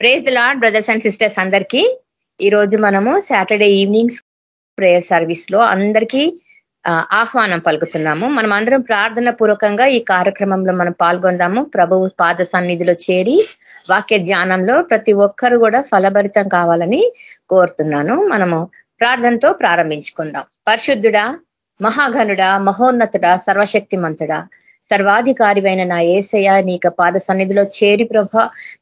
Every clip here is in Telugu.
Praise the Lord brothers and sisters అందరికీ. ఈ రోజు మనము సాటర్డే ఈవినింగ్స్ ప్రేయర్ సర్వీస్లో అందరికీ ఆహ్వానం పలుకుతున్నాము. మనం అందరం ప్రార్థన పూర్వకంగా ఈ కార్యక్రమంలో మనం పాల్గొందాము. ప్రభు పాద సన్నిధిలో చేరి వాక్య ధ్యానంలో ప్రతి ఒక్కరు కూడా ఫలభరితం కావాలని కోరుతున్నాను. మనము ప్రార్థనతో ప్రారంభించుకుందాం. పరిశుద్ధుడా మహాఘనుడా మహోన్నతుడా సర్వశక్తిమంతుడా సర్వాధికారివైన నా ఏసయ నీక పాద సన్నిధిలో చేరి ప్రభ.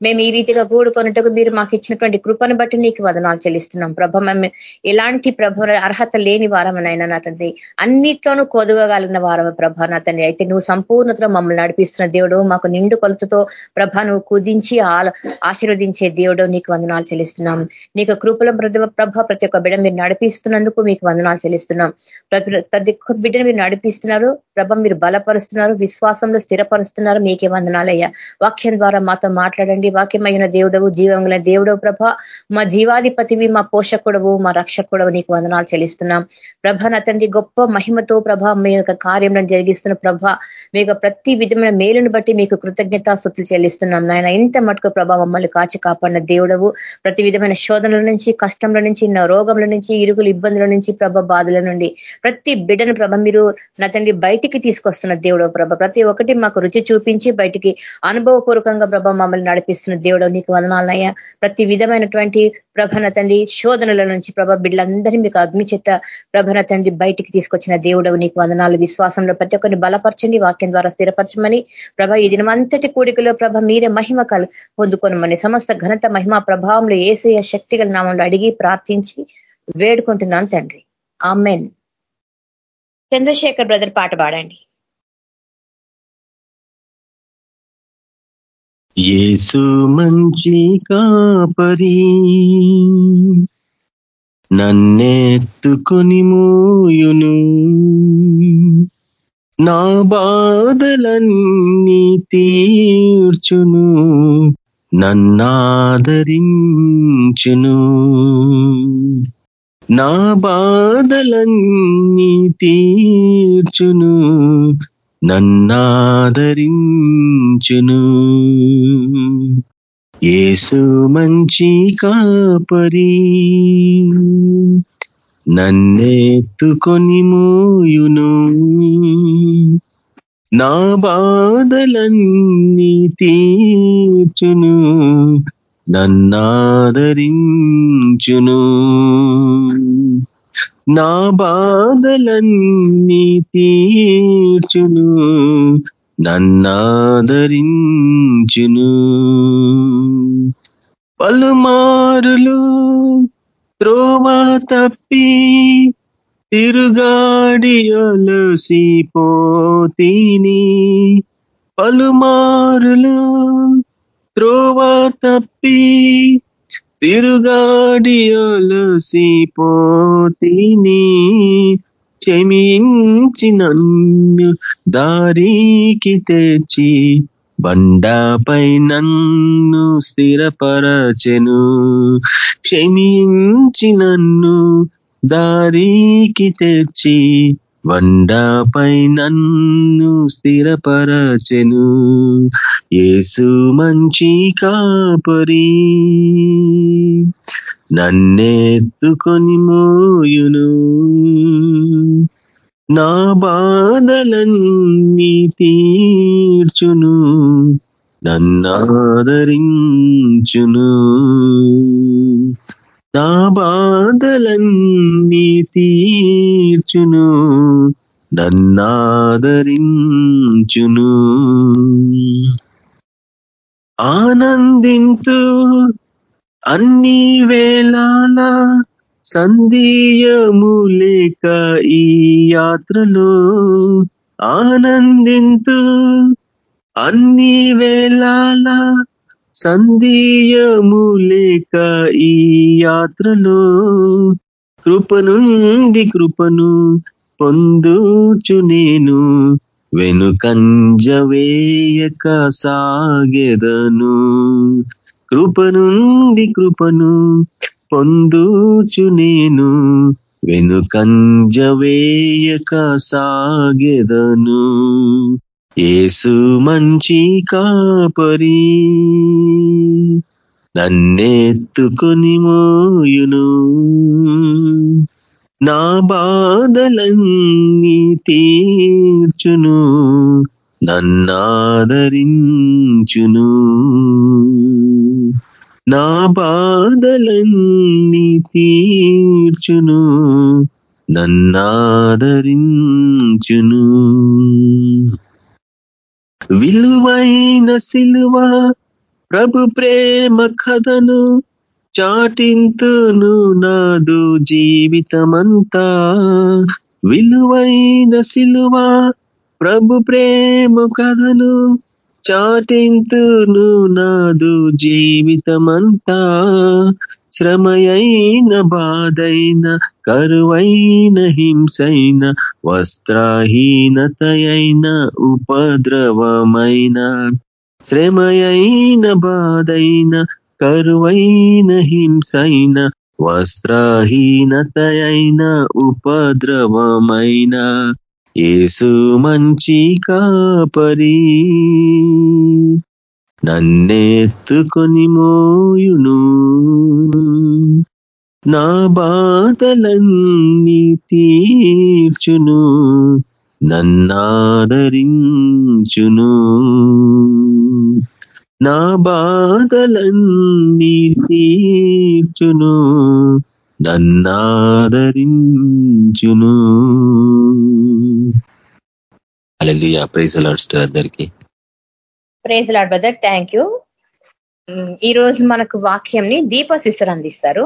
మేము ఈ రీతిగా కూడుకొన్నట్టుకు మీరు మాకు ఇచ్చినటువంటి కృపను బట్టి నీకు వదనాలు చెల్లిస్తున్నాం. ప్రభ మేము ఎలాంటి ప్రభ అర్హత లేని వారమనైనా నా తండ్రి అన్నిట్లోనూ కొదవగలిగిన వారమ ప్రభ నా తండ్రి. అయితే నువ్వు సంపూర్ణతలో మమ్మల్ని నడిపిస్తున్న దేవుడు మాకు నిండు కొలతతో ప్రభ నువ్వు కుదించి ఆశీర్వదించే దేవుడు నీకు వందనాలు చెల్లిస్తున్నాం. నీకు కృపల ప్రభ ప్రతి ఒక్క బిడ్డ మీరు నడిపిస్తున్నందుకు మీకు వందనాలు చెల్లిస్తున్నాం. ప్రతి ఒక్క బిడ్డను మీరు నడిపిస్తున్నారు. ప్రభ మీరు బలపరుస్తున్నారు. విశ్వాసంలో స్థిరపరుస్తున్నారు. మీకే వందనాలయ్యా. వాక్యం ద్వారా మాతో మాట్లాడండి. వాక్యమైన దేవుడవు జీవంగుల దేవుడవు ప్రభ. మా జీవాధిపతివి మా పోషకుడవు మా రక్షకుడవు నీకు వందనాలు చెల్లిస్తున్నాం. ప్రభ నా తండ్రి గొప్ప మహిమతో ప్రభ మీ యొక్క కార్యంలో జరిగిస్తున్న ప్రభ మీ ప్రతి విధమైన మేలును బట్టి మీకు కృతజ్ఞతాస్థుతులు చెల్లిస్తున్నాం. నాయన ఇంత మటుకు ప్రభ మమ్మల్ని కాచి కాపాడిన దేవుడవు ప్రతి విధమైన శోధనల నుంచి కష్టంల నుంచి రోగంల నుంచి ఇరుగుల ఇబ్బందుల నుంచి ప్రభ బాధల నుండి ప్రతి బిడ్డను ప్రభ మీరు నా తండ్రి బయటికి తీసుకొస్తున్న దేవుడు ప్రభ ప్రతి ఒక్కటి మాకు రుచి చూపించి బయటికి అనుభవపూర్వకంగా ప్రభ మమ్మల్ని నడిపిస్తున్న దేవుడు నీకు వదనాలయ్యా ప్రతి విధమైనటువంటి ప్రభన తండ్రి శోధనల నుంచి ప్రభ బిడ్డలందరినీ మీకు అగ్ని ప్రభన తండ్రి బయటికి తీసుకొచ్చిన దేవుడు నీకు వందనాలు. విశ్వాసంలో ప్రతి ఒక్కరిని బలపరచండి వాక్యం ద్వారా స్థిరపరచమని. ప్రభ ఈ దినమంతటి కూడికలో ప్రభ మీరే మహిమ కలు పొందుకొనమని సమస్త ఘనత మహిమ ప్రభావంలో ఏసయ శక్తిగల నామంలో అడిగి ప్రార్థించి వేడుకుంటున్నాను తండ్రి. ఆమెన్. చంద్రశేఖర్ బ్రదర్ పాట పాడండి. ఏసు మంచి కాపరి. నన్నెత్తుకొని మూయును. నా బాధలన్నీ తీర్చును. నన్నాదరించును. నా బాధలన్నీ తీర్చును. నన్నాదరించును. యేసు మంచి కాపరి. నన్నెత్తుకొని మూయును. నా బాధలన్నీ తీర్చును. నన్నాదరించును. నా బాధలన్నీ తీర్చును. నన్నాదరించును. పలుమారులు త్రోవ తప్పి తిరుగాడి అలసిపోతీని పలుమారులు త్రోవ తప్పి తిరుగాడి అలసిపోతిని క్షమించి నన్ను దారికి తెచ్చి బండపై నన్ను స్థిరపరచెను క్షమించి నన్ను దారికి తెచ్చి వండపై నన్ను స్థిరపరచెను. ఏసు మంచి కాపరి నన్నెత్తుకొని మోయును. నా బాధలన్నీ తీర్చును నన్నాదరించును. నా బాధలన్నీ తీర్చును నన్నాదరించును. ఆనందింతు అన్ని వేళాల సందీయము లేక ఈ యాత్రలో ఆనందింతు అన్ని వేళాల సందీయము లేక ఈ యాత్రలో కృపనుంది కృపను పొందుచు నేను. వెనుకంజ వేయక సాగెదను. కృపనుంది కృపను పొందుచు నేను వెనుకంజ వేయక సాగెదను. ఏసు మంచి కాపరి నన్నెత్తుకొని మోయును. నా బాధలన్నీ తీర్చును నన్నాదరించును. నా బాధలన్నీ తీర్చును నన్నాదరించును. విలువైన సిలువ ప్రభు ప్రేమ కథను చాటింతును నాదు జీవితమంతా. విలువైన సిలువ ప్రభు ప్రేమ కథను చాటింతును నాదు జీవితమంతా. శ్రమయైన బాధైన కరువైన హింసైన వస్త్రహీనతయైన ఉపద్రవమైన. శ్రమయైన బాధైన కరువైన హింసైన వస్త్రహీనతయైన ఉపద్రవమైన. ఏసు మంచి కాపరి. నన్నెత్తుకొని మోయును. నా బాధలన్నీ తీర్చును. నన్నాదరించును. నా బాధలన్నీ తీర్చును. నన్నాదరించును. అలలియా ప్రైజ్ లాడ్స్టర్ అందరికీ. Praise Lord brother thank you ఈరోజు మనకు వాక్యంని దీప సిస్టర్ అందిస్తారు.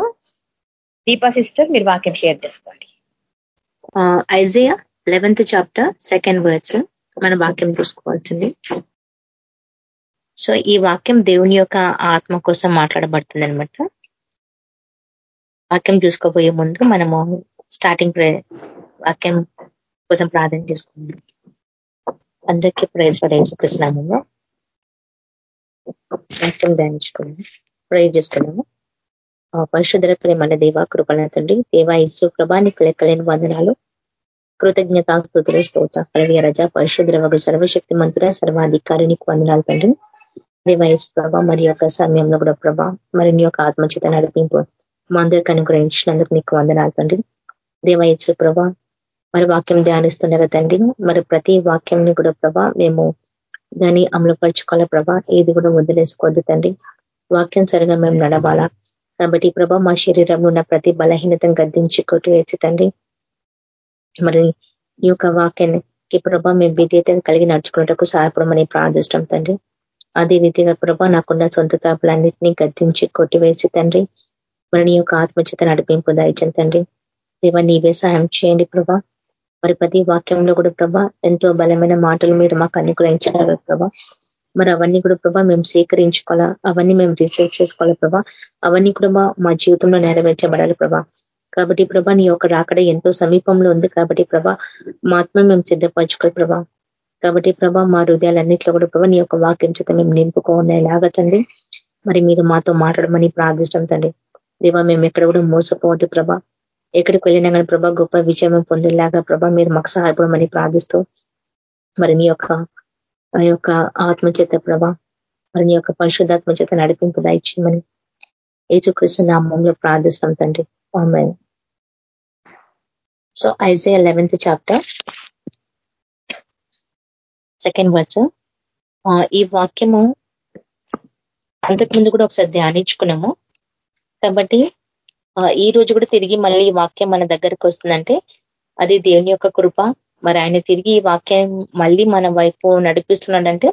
దీపా సిస్టర్ మీరు వాక్యం షేర్ చేసుకోండి. Isaiah eleventh chapter second words మన వాక్యం చూసుకోవాల్సింది. సో ఈ వాక్యం దేవుని యొక్క ఆత్మ కోసం మాట్లాడబడుతుంది అనమాట వాక్యం చూసుకోబోయే ముందు మనము స్టార్టింగ్ వాక్యం కోసం ప్రార్థన చేసుకుందాం. అందరికీ ప్రైజ్ పడేసి కృష్ణామంలో వాక్యం ధ్యానించుకున్నాము ప్రేజ్ చేసుకున్నాము పరిశుధర ప్రేమల దేవ కృపణ తండ్రి దేవ ఇసు ప్రభానికి లెక్కలేని వందనాలు. కృతజ్ఞతాస్తుతులు స్తోత పరవీయ రజ పరిశుద్ర వగు సర్వశక్తి మంతుర సర్వాధికారినికి వందనాలు తండ్రి. దేవాయస్ ప్రభ మరి యొక్క సమయంలో కూడా ప్రభ మరి నీ యొక్క ఆత్మచిత నడిపింపు మా అందరికి అనుగ్రహించినందుకు నీకు వందనాలు తండ్రి. దేవాయసు ప్రభ మరి వాక్యం ధ్యానిస్తుండగా తండ్రి. మరి ప్రతి వాక్యంని కూడా ప్రభ మేము దాన్ని అమలుపరచుకోవాలా ప్రభా? ఏది కూడా వదిలేసుకోవద్దు తండ్రి. వాక్యం సరిగా మేము నడవాలా? కాబట్టి ప్రభా మా శరీరంలో ఉన్న ప్రతి బలహీనతను గద్దించి కొట్టివేసి తండ్రి మరి ఈ యొక్క వాక్యానికి ప్రభా మేము విధేయత కలిగి నడుచుకున్నటకు సహాయపడమని ప్రార్థిస్తాం తండ్రి. అదే రీతిగా ప్రభా నాకున్న సొంత తాపులన్నింటినీ గద్దించి కొట్టివేసి తండ్రి మరి నీ యొక్క ఆత్మచిత నడిపింపు దాయించండి తండ్రి. దేవా నీవే సహాయం చేయండి ప్రభా. మరి ప్రతి వాక్యంలో కూడా ప్రభా ఎంతో బలమైన మాటలు మీరు మాకు అనుగ్రహించినారు ప్రభా. మరి అవన్నీ కూడా ప్రభా మేము సేకరించుకోవాలా అవన్నీ మేము రీసెర్చ్ చేసుకోవాలి ప్రభా? అవన్నీ కూడా మా జీవితంలో నెరవేర్చబడాలి ప్రభా. కాబట్టి ప్రభా నీ యొక్క రాకడ ఎంతో సమీపంలో ఉంది కాబట్టి ప్రభా మా ఆత్మ మేము సిద్ధపరచుకోవాలి ప్రభా. కాబట్టి ప్రభా మా హృదయాలన్నింటిలో కూడా ప్రభా నీ యొక్క వాక్యం చేత మేము నింపుకోనేలాగా తండ్రి. మరి మీరు మాతో మాట్లాడమని ప్రార్థిస్తాం తండ్రి. దేవా మేము ఎక్కడ కూడా మోసపోవద్దు ప్రభా. ఎక్కడికి వెళ్ళినా కానీ ప్రభా గొప్ప విజయం పొందేలాగా ప్రభా మీరు మాకు సహాయపడమని ప్రార్థిస్తూ మరి నీ యొక్క ఆ యొక్క ఆత్మచేత ప్రభా మరి నీ యొక్క పరిశుద్ధాత్మ చేత నడిపింపు దాయిచ్చిమని ఏసుకృష్ణ నామంలో ప్రార్థిస్తాం తండ్రి. So Isaiah eleventh chapter second words ఈ వాక్యము అంతకుముందు కూడా ఒకసారి ధ్యానించుకున్నాము. కాబట్టి ఈ రోజు కూడా తిరిగి మళ్ళీ ఈ వాక్యం మన దగ్గరకు వస్తుందంటే అది దేవుని యొక్క కృప. మరి ఆయన తిరిగి ఈ వాక్యం మళ్ళీ మన వైపు నడిపిస్తున్నాడంటే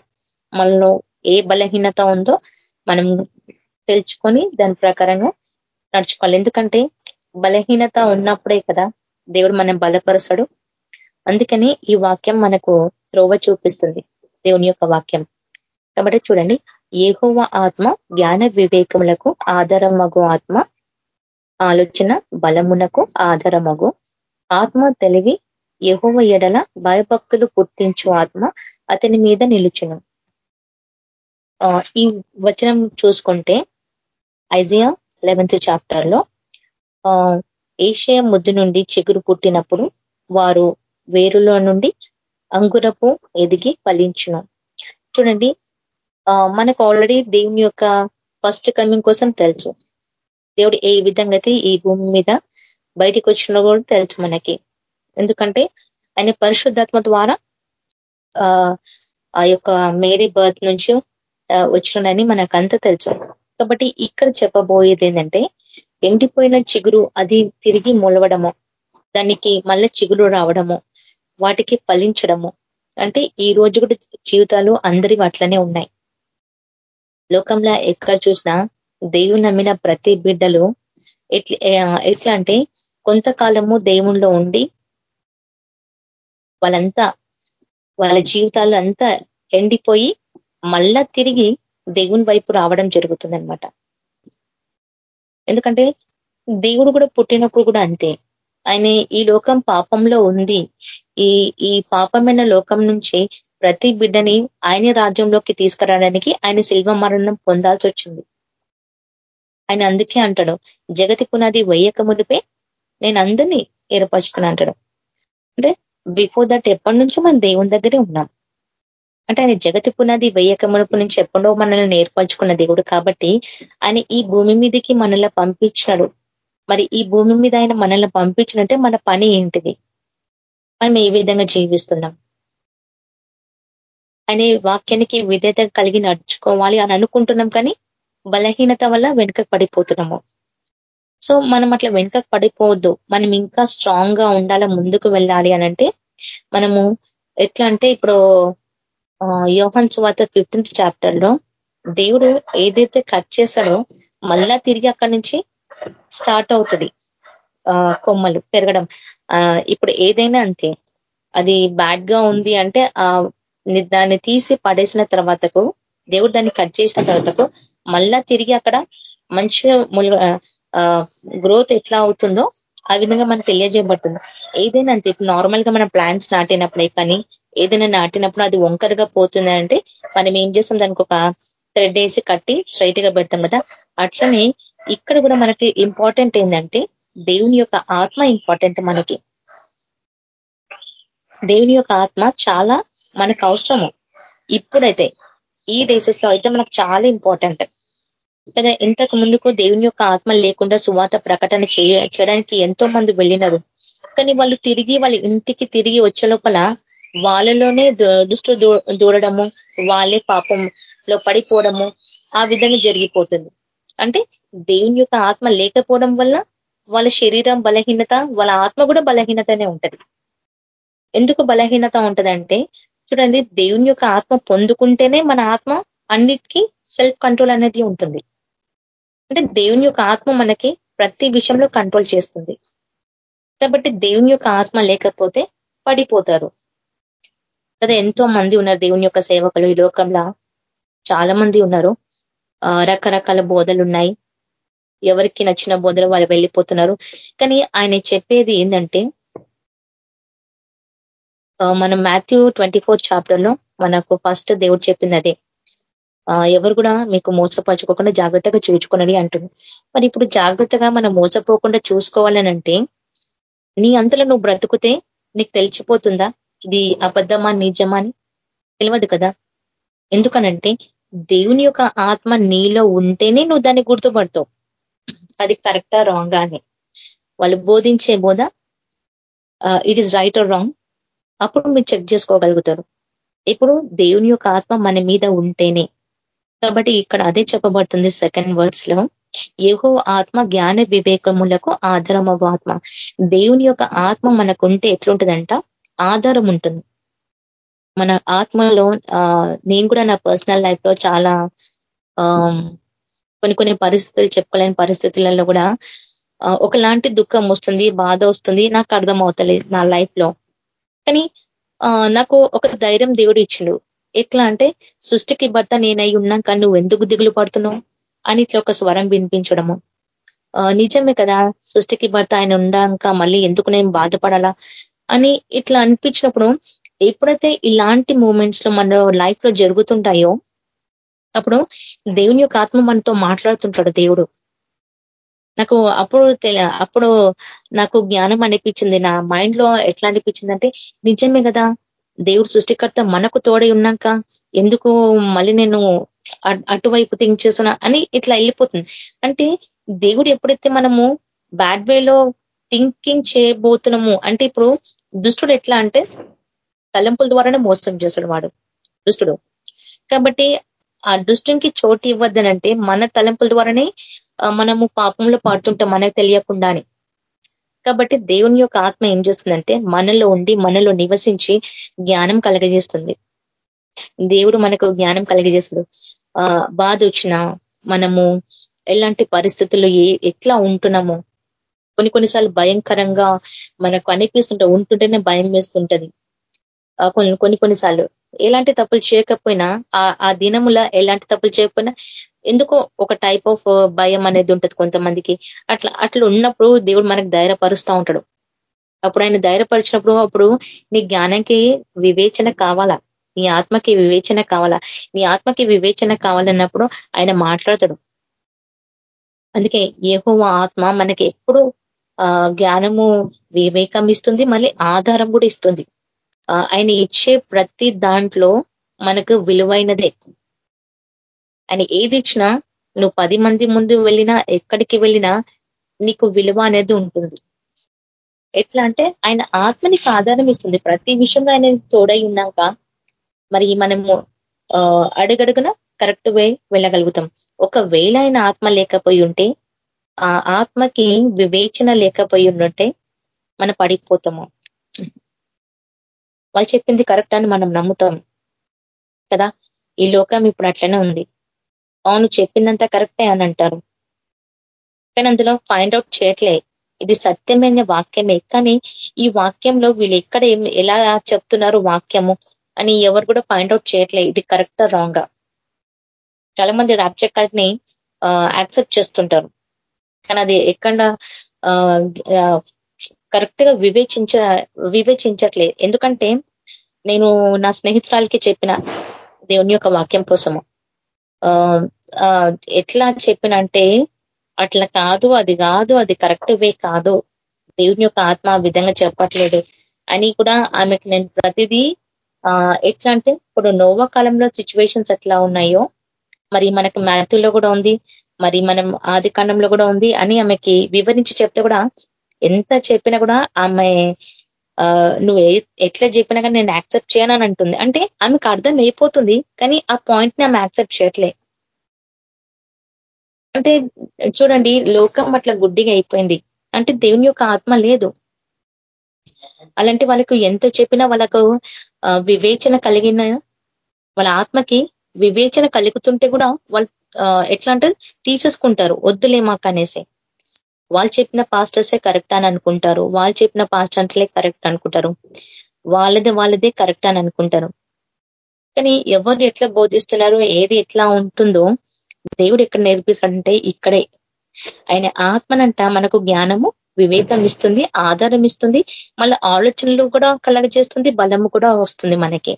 మనలో ఏ బలహీనత ఉందో మనం తెలుసుకొని దాని ప్రకారంగా నడుచుకోవాలి. ఎందుకంటే బలహీనత ఉన్నప్పుడే కదా దేవుడు మనం బలపరుస్తాడు. అందుకని ఈ వాక్యం మనకు త్రోవ చూపిస్తుంది దేవుని యొక్క వాక్యం. కాబట్టి చూడండి ఏహోవ ఆత్మ జ్ఞాన వివేకములకు ఆధారమగు ఆత్మ ఆలోచన బలమునకు ఆధారమగు. ఆత్మ తెలివి యహోవ ఎడల భయభక్తులు పుట్టించు ఆత్మ అతని మీద నిలుచును. ఈ వచనం చూసుకుంటే ఐజియా లెవెన్త్ చాప్టర్లో ఏషియా ముద్దు నుండి చిగురు పుట్టినప్పుడు వారు వేరులో నుండి అంగురపు ఎదిగి ఫలించును. చూడండి మనకు ఆల్రెడీ దేవుని యొక్క ఫస్ట్ కమింగ్ కోసం తెలుసు. దేవుడు ఏ విధంగా అయితే ఈ భూమి మీద బయటికి వచ్చిన కూడా తెలుసు మనకి. ఎందుకంటే ఆయన పరిశుద్ధాత్మ ద్వారా ఆ యొక్క మేరీ బర్త్ నుంచి వచ్చినని మనకంతా తెలుసు. కాబట్టి ఇక్కడ చెప్పబోయేది ఏంటంటే ఎండిపోయిన చిగురు అది తిరిగి మొలవడము దానికి మళ్ళీ చిగురు రావడము వాటికి ఫలించడము. అంటే ఈ రోజు కూడా జీవితాలు అందరి అట్లనే ఉన్నాయి. లోకంలో ఎక్కడ చూసినా దేవుని నమ్మిన ప్రతి బిడ్డలు ఎట్లా ఎట్లా అంటే కొంతకాలము దేవుణ్ణిలో ఉండి వాళ్ళంతా వాళ్ళ జీవితాలు అంతా ఎండిపోయి మళ్ళా తిరిగి దేవుని వైపు రావడం జరుగుతుందనమాట ఎందుకంటే దేవుడు కూడా పుట్టినప్పుడు కూడా అంతే. ఆయన ఈ లోకం పాపంలో ఉంది. ఈ ఈ పాపమైన లోకం నుంచి ప్రతి బిడ్డని ఆయన రాజ్యంలోకి తీసుకురావడానికి ఆయన శిల్వ మరణం పొందాల్సి వచ్చింది ఆయన అందుకే అంటాడు జగతి పునాది వెయ్యక మునిపే నేను అందరినీ ఏర్పరచుకుని అంటాడు. అంటే బిఫోర్ దట్ ఎప్పటి నుంచో మనం దేవుని దగ్గరే ఉన్నాం. అంటే ఆయన జగతి పునాది వెయ్యక మునుపు నుంచి ఎప్పుడో మనల్ని నేర్పరచుకున్న దేవుడు కాబట్టి ఆయన ఈ భూమి మీదకి మనల్ని పంపించినాడు మరి ఈ భూమి మీద ఆయన మనల్ని పంపించినట్టే మన పని ఏంటిది? మనం ఏ విధంగా జీవిస్తున్నాం? అనే వాక్యానికి విధేత కలిగి నడుచుకోవాలి అని అనుకుంటున్నాం కానీ బలహీనత వల్ల వెనుక పడిపోతున్నాము. సో మనం అట్లా వెనుక పడిపోవద్దు. మనం ఇంకా స్ట్రాంగ్గా ఉండాలా ముందుకు వెళ్ళాలి అనంటే మనము ఎట్లా అంటే ఇప్పుడు యోహన్ సువాత ఫిఫ్టీన్త్ చాప్టర్లో దేవుడు ఏదైతే కట్ చేశాడో మళ్ళా తిరిగి అక్కడి నుంచి స్టార్ట్ అవుతుంది. కొమ్మలు పెరగడం. ఇప్పుడు ఏదైనా అంతే. అది బ్యాడ్గా ఉంది అంటే దాన్ని తీసి పడేసిన తర్వాతకు దేవుడు దాన్ని కట్ చేసిన తర్వాతకు మళ్ళా తిరిగి అక్కడ మంచిగా గ్రోత్ ఎట్లా అవుతుందో ఆ విధంగా మనకు తెలియజేయబడుతుంది. ఏదైనా అంతే ఇప్పుడు నార్మల్గా మన ప్లాంట్స్ నాటినప్పుడే కానీ ఏదైనా నాటినప్పుడు అది వంకరగా పోతుంది అంటే మనం ఏం చేస్తాం? దానికి ఒక థ్రెడ్ వేసి కట్టి స్ట్రైట్గా పెడతాం కదా. అట్లనే ఇక్కడ కూడా మనకి ఇంపార్టెంట్ ఏంటంటే దేవుని యొక్క ఆత్మ ఇంపార్టెంట్ మనకి. దేవుని యొక్క ఆత్మ చాలా మనకు అవసరము. ఇప్పుడైతే ఈ డేసెస్లో అయితే మనకు చాలా ఇంపార్టెంట్ కదా ఇంతకు ముందుకు దేవుని యొక్క ఆత్మ లేకుండా సువాత ప్రకటన చేయడానికి ఎంతో మంది వెళ్ళినారు. కానీ వాళ్ళు తిరిగి వాళ్ళ ఇంటికి తిరిగి వచ్చే లోపల వాళ్ళలోనే దుష్టు దూడడము వాళ్ళే పాపంలో పడిపోవడము ఆ విధంగా జరిగిపోతుంది. అంటే దేవుని యొక్క ఆత్మ లేకపోవడం వల్ల వాళ్ళ శరీరం బలహీనత వాళ్ళ ఆత్మ కూడా బలహీనతనే ఉంటది. ఎందుకు బలహీనత ఉంటదంటే చూడండి దేవుని యొక్క ఆత్మ పొందుకుంటేనే మన ఆత్మ అన్నిటికీ సెల్ఫ్ కంట్రోల్ అనేది ఉంటుంది. అంటే దేవుని యొక్క ఆత్మ మనకి ప్రతి విషయంలో కంట్రోల్ చేస్తుంది. కాబట్టి దేవుని యొక్క ఆత్మ లేకపోతే పడిపోతారు. కదా ఎంతో మంది ఉన్నారు దేవుని యొక్క సేవకులు. ఈ లోకంలో చాలా మంది ఉన్నారు. రకరకాల బోధలు ఉన్నాయి. ఎవరికి నచ్చిన బోధలు వాళ్ళు వెళ్ళిపోతున్నారు. కానీ ఆయన చెప్పేది ఏంటంటే మనం మాథ్యూ ట్వంటీ ఫోర్ చాప్టర్లో మనకు ఫస్ట్ దేవుడు చెప్పింది అదే ఎవరు కూడా మీకు మోసపరచుకోకుండా జాగ్రత్తగా చూచుకోనని అంటుంది. మరి ఇప్పుడు జాగ్రత్తగా మనం మోసపోకుండా చూసుకోవాలనంటే నీ అంతలో నువ్వు బ్రతుకుతే నీకు తెలిసిపోతుందా? ఇది అబద్ధమా నిజమా అని? తెలియదు కదా. ఎందుకనంటే దేవుని యొక్క ఆత్మ నీలో ఉంటేనే నువ్వు దాన్ని గుర్తుపడతావు. అది కరెక్టా రాంగ్ అని. వాళ్ళు బోధించే బోధ it is right or wrong అప్పుడు మీరు చెక్ చేసుకోగలుగుతారు. ఇప్పుడు దేవుని యొక్క ఆత్మ మన మీద ఉంటేనే. కాబట్టి ఇక్కడ అదే చెప్పబడుతుంది సెకండ్ వర్డ్స్లో. ఏహో ఆత్మ జ్ఞాన వివేకములకు ఆధారం ఆత్మ. దేవుని యొక్క ఆత్మ మనకుంటే ఎట్లుంటుందంట? ఆధారం ఉంటుంది. మన ఆత్మలో నేను కూడా నా పర్సనల్ లైఫ్లో చాలా కొన్ని కొన్ని పరిస్థితులు చెప్పుకోలేని పరిస్థితులలో కూడా ఒకలాంటి దుఃఖం వస్తుంది బాధ వస్తుంది నాకు అర్థం అవుతలేదు నా లైఫ్లో. కానీ నాకు ఒక ధైర్యం దేవుడు ఇచ్చిండు. ఎట్లా అంటే సృష్టికి భర్త నేనై ఉన్నాక నువ్వు ఎందుకు దిగులు పడుతున్నావు? అని ఇట్లా ఒక స్వరం వినిపించడము. నిజమే కదా సృష్టికి భర్త ఆయన ఉండాక మళ్ళీ ఎందుకు నేను బాధపడాలా? అని ఇట్లా అనిపించినప్పుడు ఎప్పుడైతే ఇలాంటి మూమెంట్స్లో మన లైఫ్లో జరుగుతుంటాయో అప్పుడు దేవుని యొక్క ఆత్మ మనతో మాట్లాడుతుంటాడు దేవుడు. నాకు అప్పుడు అప్పుడు నాకు జ్ఞానం అనిపించింది. నా మైండ్లో ఎట్లా అనిపించింది అంటే నిజమే కదా దేవుడు సృష్టికర్త మనకు తోడై ఉన్నాక ఎందుకు మళ్ళీ నేను అటువైపు థింక్ చేస్తున్నా అని ఇట్లా వెళ్ళిపోతుంది. అంటే దేవుడు ఎప్పుడైతే మనము బ్యాడ్ వేలో థింకింగ్ చేయబోతున్నాము అంటే ఇప్పుడు దుష్టుడు ఎట్లా అంటే తలంపుల ద్వారానే మోసం చేస్తాడు వాడు దుష్టుడు. కాబట్టి ఆ దుష్టునికి చోటు ఇవ్వద్దనంటే మన తలంపుల ద్వారానే మనము పాపంలో పాడుతుంటాం మనకు తెలియకుండానే. కాబట్టి దేవుని యొక్క ఆత్మ ఏం చేస్తుందంటే మనలో ఉండి మనలో నివసించి జ్ఞానం కలగజేస్తుంది. దేవుడు మనకు జ్ఞానం కలిగజేస్తాడు. ఆ బాధ వచ్చినా మనము ఎలాంటి పరిస్థితుల్లో ఏ ఎట్లా ఉంటున్నాము. కొన్ని కొన్నిసార్లు భయంకరంగా మనకు అనిపిస్తుంటే ఉంటుంటేనే భయం వేస్తుంటది. కొన్ని కొన్ని కొన్నిసార్లు ఎలాంటి తప్పులు చేయకపోయినా ఆ దినముల ఎలాంటి తప్పులు చేయకపోయినా ఎందుకో ఒక టైప్ ఆఫ్ uh, భయం అనేది ఉంటది కొంతమందికి. అట్లా అట్లా ఉన్నప్పుడు దేవుడు మనకు ధైర్యపరుస్తూ ఉంటాడు. అప్పుడు ఆయన ధైర్యపరిచినప్పుడు అప్పుడు నీ జ్ఞానానికి వివేచన కావాలా? నీ ఆత్మకి వివేచన కావాలా? నీ ఆత్మకి వివేచన కావాలన్నప్పుడు ఆయన మాట్లాడతాడు. అందుకే ఏహో ఆత్మ మనకి ఎప్పుడు ఆ జ్ఞానము వివేకం ఇస్తుంది మళ్ళీ ఆధారం కూడా ఇస్తుంది. ఆయన ఇచ్చే ప్రతి దాంట్లో మనకు విలువైనదే. ఆయన ఏది ఇచ్చినా నువ్వు పది మంది ముందు వెళ్ళినా ఎక్కడికి వెళ్ళినా నీకు విలువ అనేది ఉంటుంది. ఎట్లా అంటే ఆయన ఆత్మనికి ఆధారం ఇస్తుంది. ప్రతి విషయంలో ఆయన తోడై ఉన్నాక మరి మనము అడుగడుగున కరెక్ట్ వే వెళ్ళగలుగుతాం. ఒకవేళ ఆయన ఆత్మ లేకపోయి ఉంటే ఆ ఆత్మకి వివేచన లేకపోయి ఉంటే మనం పడిపోతాము. వాళ్ళు చెప్పింది కరెక్ట్ అని మనం నమ్ముతాం కదా? ఈ లోకం ఇప్పుడు అట్లనే ఉంది. అవును చెప్పిందంతా కరెక్టే అని అంటారు. కానీ అందులో ఫైండ్ అవుట్ చేయట్లే. ఇది సత్యమైన వాక్యమే. కానీ ఈ వాక్యంలో వీళ్ళు ఎక్కడ ఎలా చెప్తున్నారు వాక్యము అని ఎవరు కూడా అవుట్ చేయట్లే. ఇది కరెక్ట్ రాంగ్ చాలా మంది ర్యాప్చర్ని యాక్సెప్ట్ చేస్తుంటారు. కానీ అది ఎక్కడ కరెక్ట్గా వివేచించ వివేచించట్లేదు ఎందుకంటే నేను నా స్నేహితురాలకి చెప్పిన దేవుని యొక్క వాక్యం కోసము. ఎట్లా చెప్పిన అంటే అట్లా కాదు అది కాదు అది కరెక్ట్ వే కాదు. దేవుని యొక్క ఆత్మ విధంగా చెప్పట్లేదు అని కూడా ఆమెకి నేను ప్రతిదీ ఆ ఎట్లా అంటే ఇప్పుడు నోవా కాలంలో సిచ్యువేషన్స్ ఎట్లా ఉన్నాయో మరి మనకి మ్యాథ్యూలో కూడా ఉంది మరి మనం ఆది కూడా ఉంది అని ఆమెకి వివరించి చెప్తే కూడా ఎంత చెప్పినా కూడా ఆమె నువ్వు ఎట్లా చెప్పినా కానీ నేను యాక్సెప్ట్ చేయను అంటుంది. అంటే ఆమెకు అర్థం అయిపోతుంది కానీ ఆ పాయింట్ని ఆమె యాక్సెప్ట్ చేయట్లే. అంటే చూడండి లోకం అట్లా గుడ్డిగా అయిపోయింది. అంటే దేవుని యొక్క ఆత్మ లేదు. అలాంటి వాళ్ళకు ఎంత చెప్పినా వాళ్ళకు వివేచన కలిగిన వాళ్ళ ఆత్మకి వివేచన కలుగుతుంటే కూడా వాళ్ళు ఎట్లా అంటారు తీసేసుకుంటారు. వద్దులే మాకు అనేసి వాళ్ళు చెప్పిన పాస్టర్సే కరెక్ట్ అని అనుకుంటారు. వాళ్ళు చెప్పిన పాస్టర్స్లే కరెక్ట్ అనుకుంటారు. వాళ్ళదే వాళ్ళదే కరెక్ట్ అని అనుకుంటారు. కానీ ఎవరు ఎట్లా బోధిస్తున్నారు ఏది ఎట్లా ఉంటుందో దేవుడు ఎక్కడ నేర్పిస్తాడంటే ఇక్కడే. ఆయన ఆత్మనంట మనకు జ్ఞానము వివేకం ఇస్తుంది ఆధారం ఇస్తుంది మళ్ళీ ఆలోచనలు కూడా కలగజేస్తుంది బలము కూడా వస్తుంది మనకి.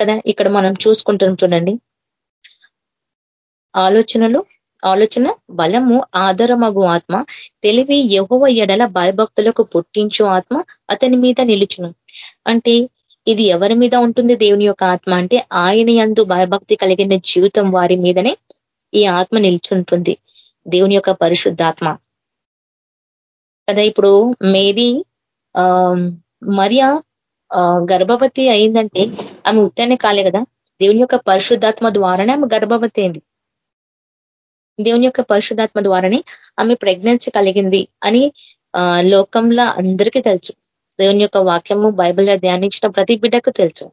కదా ఇక్కడ మనం చూసుకుంటున్నాం చూడండి. ఆలోచనలు ఆలోచన బలము ఆధారమగు ఆత్మ తెలివి యహోవ ఎడల భయభక్తులకు పుట్టించు ఆత్మ అతని మీద నిలుచును. అంటే ఇది ఎవరి మీద ఉంటుంది దేవుని యొక్క ఆత్మ? అంటే ఆయన ఎందు భయభక్తి కలిగిన జీవితం వారి మీదనే ఈ ఆత్మ నిల్చుంటుంది. దేవుని యొక్క పరిశుద్ధాత్మ. కదా ఇప్పుడు మేరీ ఆ మరియా గర్భవతి అయిందంటే ఆమె ఉత్తనే కాలే కదా? దేవుని యొక్క పరిశుద్ధాత్మ ద్వారానే ఆమె గర్భవతి అయింది. దేవుని యొక్క పరిశుధాత్మ ద్వారానే ఆమె ప్రెగ్నెన్సీ కలిగింది అని ఆ లోకంలో అందరికీ తెలుసు. దేవుని యొక్క వాక్యము బైబిల్ ధ్యానించిన ప్రతి బిడ్డకు తెలుసు.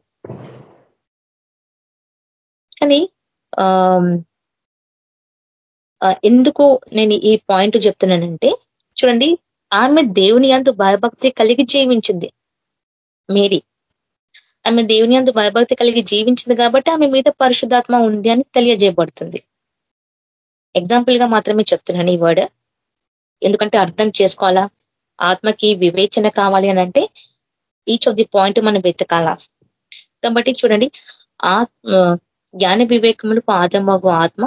కానీ ఆ ఎందుకు నేను ఈ పాయింట్ చెప్తున్నానంటే చూడండి ఆమె దేవుని అందు భయభక్తి కలిగి జీవించింది. మేరీ. ఆమె దేవుని అందు భయభక్తి కలిగి జీవించింది కాబట్టి ఆమె మీద పరిశుధాత్మ ఉంది అని తెలియజేయబడుతుంది. ఎగ్జాంపుల్గా మాత్రమే చెప్తున్నాను ఈ వర్డ్ ఎందుకంటే అర్థం చేసుకోవాలా? ఆత్మకి వివేచన కావాలి అని అంటే ఈచ్ ఆఫ్ ది పాయింట్ మనం వెతకాలా? కాబట్టి చూడండి ఆత్మ జ్ఞాన వివేకములకు ఆదమగు ఆత్మ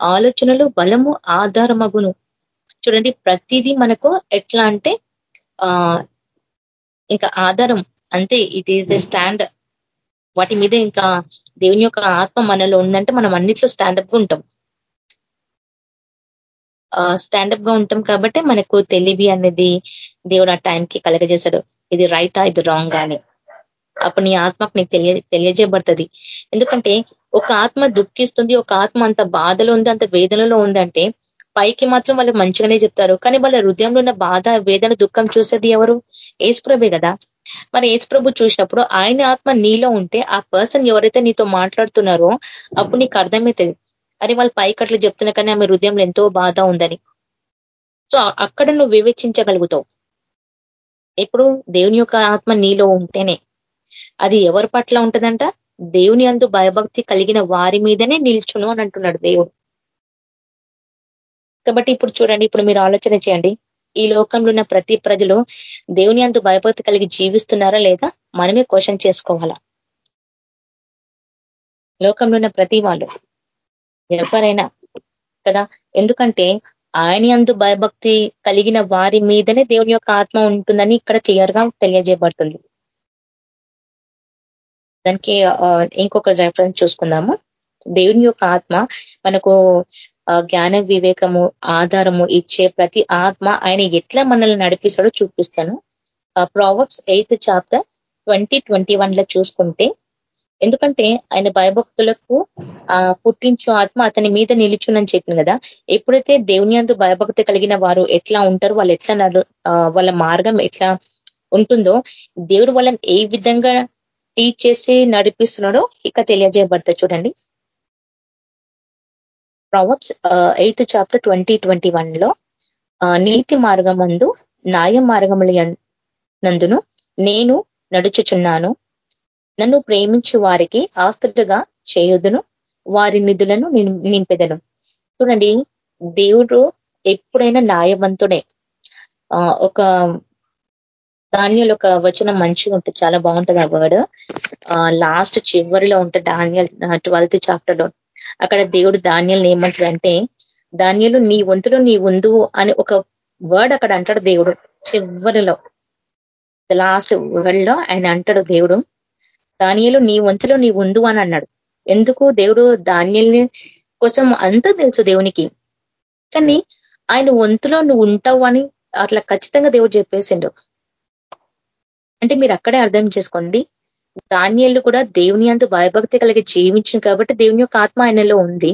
ఆలోచనలు బలము ఆధారమగును. చూడండి ప్రతిదీ మనకు ఎట్లా అంటే ఆ ఇంకా ఆధారం. అంతే ఇట్ ఈస్ ద స్టాండ్ వాటి మీద ఇంకా దేవుని యొక్క ఆత్మ మనలో ఉందంటే మనం అన్నిట్లో స్టాండప్ ఉంటాం. స్టాండప్గా ఉంటాం కాబట్టి మనకు తెలివి అనేది దేవుడు ఆ టైంకి కలగజేశాడు. ఇది రైటా ఇది రాంగ్ అని. అప్పుడు నీ ఆత్మకు నీకు తెలియ తెలియజేయబడుతుంది. ఎందుకంటే ఒక ఆత్మ దుఃఖిస్తుంది ఒక ఆత్మ అంత బాధలో ఉంది అంత వేదనలో ఉందంటే పైకి మాత్రం వాళ్ళు మంచిగానే చెప్తారు. కానీ వాళ్ళ హృదయంలో ఉన్న బాధ వేదన దుఃఖం చూసేది ఎవరు? ఏసుప్రభే కదా. మరి ఏసుప్రభు చూసినప్పుడు ఆయన ఆత్మ నీలో ఉంటే ఆ పర్సన్ ఎవరైతే నీతో మాట్లాడుతున్నారో అప్పుడు నీకు అర్థమవుతుంది. అని వాళ్ళు పైకట్లు చెప్తున్న చెప్తున్నా కానీ ఆమె హృదయంలో ఎంతో బాధ ఉందని. సో అక్కడ నువ్వు వివేచించగలుగుతావు. ఇప్పుడు దేవుని యొక్క ఆత్మ నీలో ఉంటేనే. అది ఎవరి పట్ల ఉంటుందంట? దేవుని అందు భయభక్తి కలిగిన వారి మీదనే నిల్చును అని అంటున్నాడు దేవుడు. కాబట్టి ఇప్పుడు చూడండి ఇప్పుడు మీరు ఆలోచన చేయండి. ఈ లోకంలో ఉన్న ప్రతి ప్రజలు దేవుని అందు భయభక్తి కలిగి జీవిస్తున్నారా లేదా? మనమే క్వశ్చన్ చేసుకోవాలా? లోకంలో ఉన్న ప్రతి వాళ్ళు. ఎవరైనా కదా? ఎందుకంటే ఆయన అందు భయభక్తి కలిగిన వారి మీదనే దేవుని యొక్క ఆత్మ ఉంటుందని ఇక్కడ క్లియర్గా తెలియజేయబడుతుంది. దానికి ఇంకొక రెఫరెన్స్ చూసుకుందాము. దేవుని యొక్క ఆత్మ మనకు జ్ఞాన వివేకము ఆధారము ఇచ్చే ప్రతి ఆత్మ ఆయన ఎట్లా మనల్ని నడిపిస్తాడో చూపిస్తాను. Proverbs eighth chapter twenty twenty వన్లో చూసుకుంటే ఎందుకంటే ఆయన భయభక్తులకు ఆ పుట్టించు ఆత్మ అతని మీద నిలుచునని చెప్పిన కదా. ఎప్పుడైతే దేవుని అందు భయభక్తి కలిగిన వారు ఎట్లా ఉంటారు వాళ్ళు ఎట్లా వాళ్ళ మార్గం ఎట్లా ఉంటుందో దేవుడు వాళ్ళని ఏ విధంగా టీచ్ చేసి నడిపిస్తున్నాడో ఇక తెలియజేయబడతా చూడండి. Proverbs eighth chapter twenty twenty వన్లో నీతి మార్గమందు న్యాయ మార్గముల నందును నేను నడుచుచున్నాను. నన్ను ప్రేమించు వారికి ఆస్తులుగా చేయుదును. వారి నిధులను నింపెదను. చూడండి దేవుడు ఎప్పుడైనా న్యాయవంతుడే. ఒక ధాన్యాలు ఒక వచనం మంచిగా ఉంటుంది చాలా బాగుంటుంది ఆ వర్డ్. లాస్ట్ చివరిలో ఉంటుంది ధాన్యాలు ట్వెల్త్ చాప్టర్లో అక్కడ దేవుడు ధాన్యాలను ఏమంటాడు అంటే ధాన్యాలు నీ వంతులో నీ ఉందు అని ఒక వర్డ్ అక్కడ అంటాడు దేవుడు. చివరిలో లాస్ట్ వర్డ్లో ఆయన అంటాడు దేవుడు ధాన్యాలు నీ వంతులో నీ ఉందు అని అన్నాడు. ఎందుకు? దేవుడు దానియల్ని కోసం అంతా తెలుసు దేవునికి. కానీ ఆయన వంతులో నువ్వు ఉంటావు అని అట్లా ఖచ్చితంగా దేవుడు చెప్పేసిండు. అంటే మీరు అక్కడే అర్థం చేసుకోండి. ధాన్యాలు కూడా దేవుని అంత భయభక్తి కలిగి జీవించింది కాబట్టి దేవుని యొక్క ఆత్మ ఆయనలో ఉంది.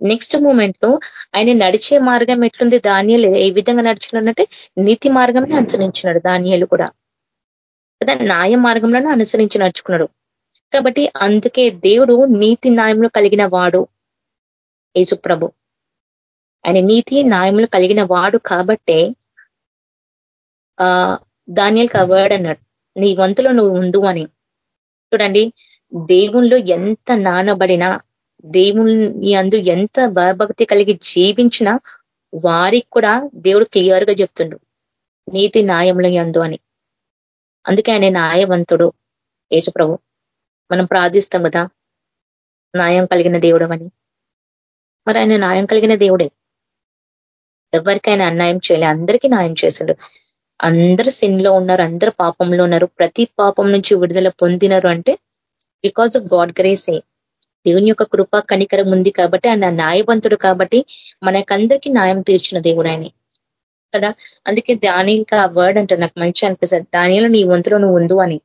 నెక్స్ట్ మూమెంట్లో ఆయన నడిచే మార్గం ఎట్లుంది? ధాన్యాలు ఏ విధంగా నడిచినంటే నీతి మార్గంని అనుసరించినాడు ధాన్యాలు కూడా. కదా? న్యాయ మార్గంలోనే అనుసరించి నడుచుకున్నాడు. కాబట్టి అందుకే దేవుడు నీతి న్యాయములు కలిగిన వాడు యేసుప్రభు ఆయన నీతి న్యాయములు కలిగిన వాడు కాబట్టే ఆ దానియల్ కవర్డ్ అన్నాడు. నీ వంతులో నువ్వు ఉండు అని. చూడండి దేవుణ్ణిలో ఎంత నానబడినా దేవుని అందు ఎంత భయభక్తి కలిగి జీవించినా వారికి కూడా దేవుడు క్లియర్గా చెప్తుండు. నీతి న్యాయంలో ఎందు అని. అందుకే ఆయన న్యాయవంతుడు యేసుప్రభు మనం ప్రార్థిస్తాం కదా. న్యాయం కలిగిన దేవుడమని. మరి ఆయన న్యాయం కలిగిన దేవుడే. ఎవరికైనా అన్యాయం చేయలే. అందరికీ న్యాయం చేసిండు అందరు సిన్లో ఉన్నారు అందరు పాపంలో ఉన్నారు. ప్రతి పాపం నుంచి విడుదల పొందినారు అంటే బికాజ్ ఆఫ్ గాడ్ గ్రేసే దేవుని యొక్క కృప కనికరం ఉంది కాబట్టి ఆయన న్యాయవంతుడు కాబట్టి మనకందరికీ న్యాయం తీర్చిన దేవుడు ఆయన. కదా? అందుకే దాని ఇంకా వర్డ్ అంటారు. నాకు మంచి అనిపిస్తుంది. దానిలో నీ వంతులో నువ్వు ఉందు అని.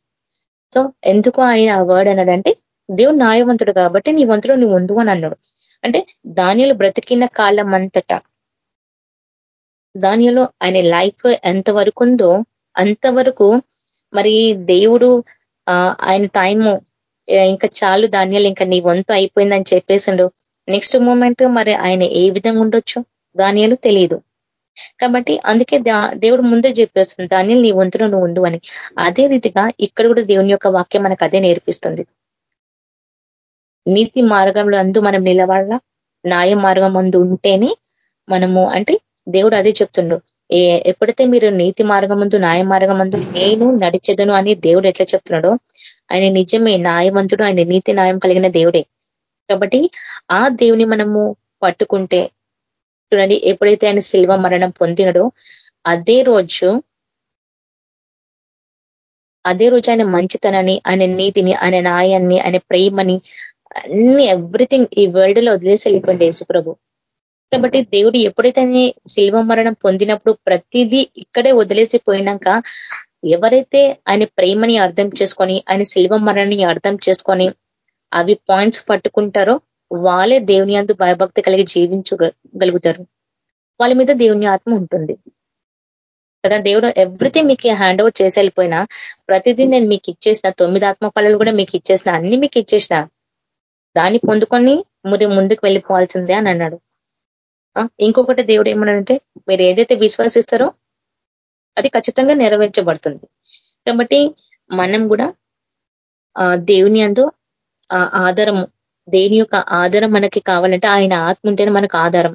సో ఎందుకు ఆయన ఆ వర్డ్ అన్నాడంటే దేవుడు న్యాయవంతుడు కాబట్టి నీ వంతులో నువ్వు ఉండు అని అన్నాడు. అంటే దానిలో బ్రతికిన కాలం అంతటా దానిలో ఆయన లైఫ్ ఎంతవరకు ఉందో అంతవరకు మరి దేవుడు ఆయన టైము ఇంకా చాలు ధాన్యాలు ఇంకా నీ వంతు అయిపోయిందని చెప్పేసిండు. నెక్స్ట్ మూమెంట్ మరి ఆయన ఏ విధంగా ఉండొచ్చు? ధాన్యాలు తెలియదు కాబట్టి అందుకే దేవుడు ముందే చెప్పేస్తుంది దానిని నీ వంతులో నువ్వు ఉండు అని. అదే రీతిగా ఇక్కడ కూడా దేవుని యొక్క వాక్యం మనకు అదే నేర్పిస్తుంది. నీతి మార్గంలో అందు మనం నిలబడాల న్యాయ మార్గం అందు ఉంటేనే మనము అంటే దేవుడు అదే చెప్తుండు. ఎప్పుడైతే మీరు నీతి మార్గం ముందు న్యాయ మార్గమందు నేను నడిచెదను అని దేవుడు ఎట్లా చెప్తున్నాడో ఆయన నిజమే న్యాయవంతుడు ఆయన నీతి న్యాయం కలిగిన దేవుడే. కాబట్టి ఆ దేవుని మనము పట్టుకుంటే చూడండి ఎప్పుడైతే ఆయన శిల్వ మరణం పొందినడో అదే రోజు అదే రోజు ఆయన మంచితనాన్ని ఆయన నీతిని ఆయన న్యాయాన్ని ఆయన ప్రేమని అన్ని ఎవ్రీథింగ్ ఈ వరల్డ్లో వదిలేసి వెళ్ళిపోయింది యేసుప్రభు కాబట్టి దేవుడు ఎప్పుడైతే శిల్వ మరణం పొందినప్పుడు ప్రతిదీ ఇక్కడే వదిలేసి పోయినాక ఎవరైతే ఆయన ప్రేమని అర్థం చేసుకొని ఆయన శిల్వ మరణాన్ని అర్థం చేసుకొని అవి పాయింట్స్ పట్టుకుంటారో వాళ్ళే దేవుని అందు భయభక్తి కలిగి జీవించగలుగుతారు. వాళ్ళ మీద దేవుని ఆత్మ ఉంటుంది. కదా దేవుడు ఎవ్రీథింగ్ మీకు హ్యాండ్ ఓవర్ చేసి వెళ్ళిపోయినా ప్రతిదీ నేను మీకు ఇచ్చేసిన తొమ్మిది ఆత్మ ఫలాలు కూడా మీకు ఇచ్చేసిన అన్ని మీకు ఇచ్చేసిన దాన్ని పొందుకొని మీరు ముందుకు వెళ్ళిపోవాల్సిందే అని అన్నాడు. ఇంకొకటి దేవుడు ఏమన్నాడంటే మీరు ఏదైతే విశ్వాసిస్తారో అది ఖచ్చితంగా నెరవేర్చబడుతుంది. కాబట్టి మనం కూడా దేవుని అందు ఆధారము దేని యొక్క ఆధారం మనకి కావాలంటే ఆయన ఆత్మ ఉంటేనే మనకు ఆధారం.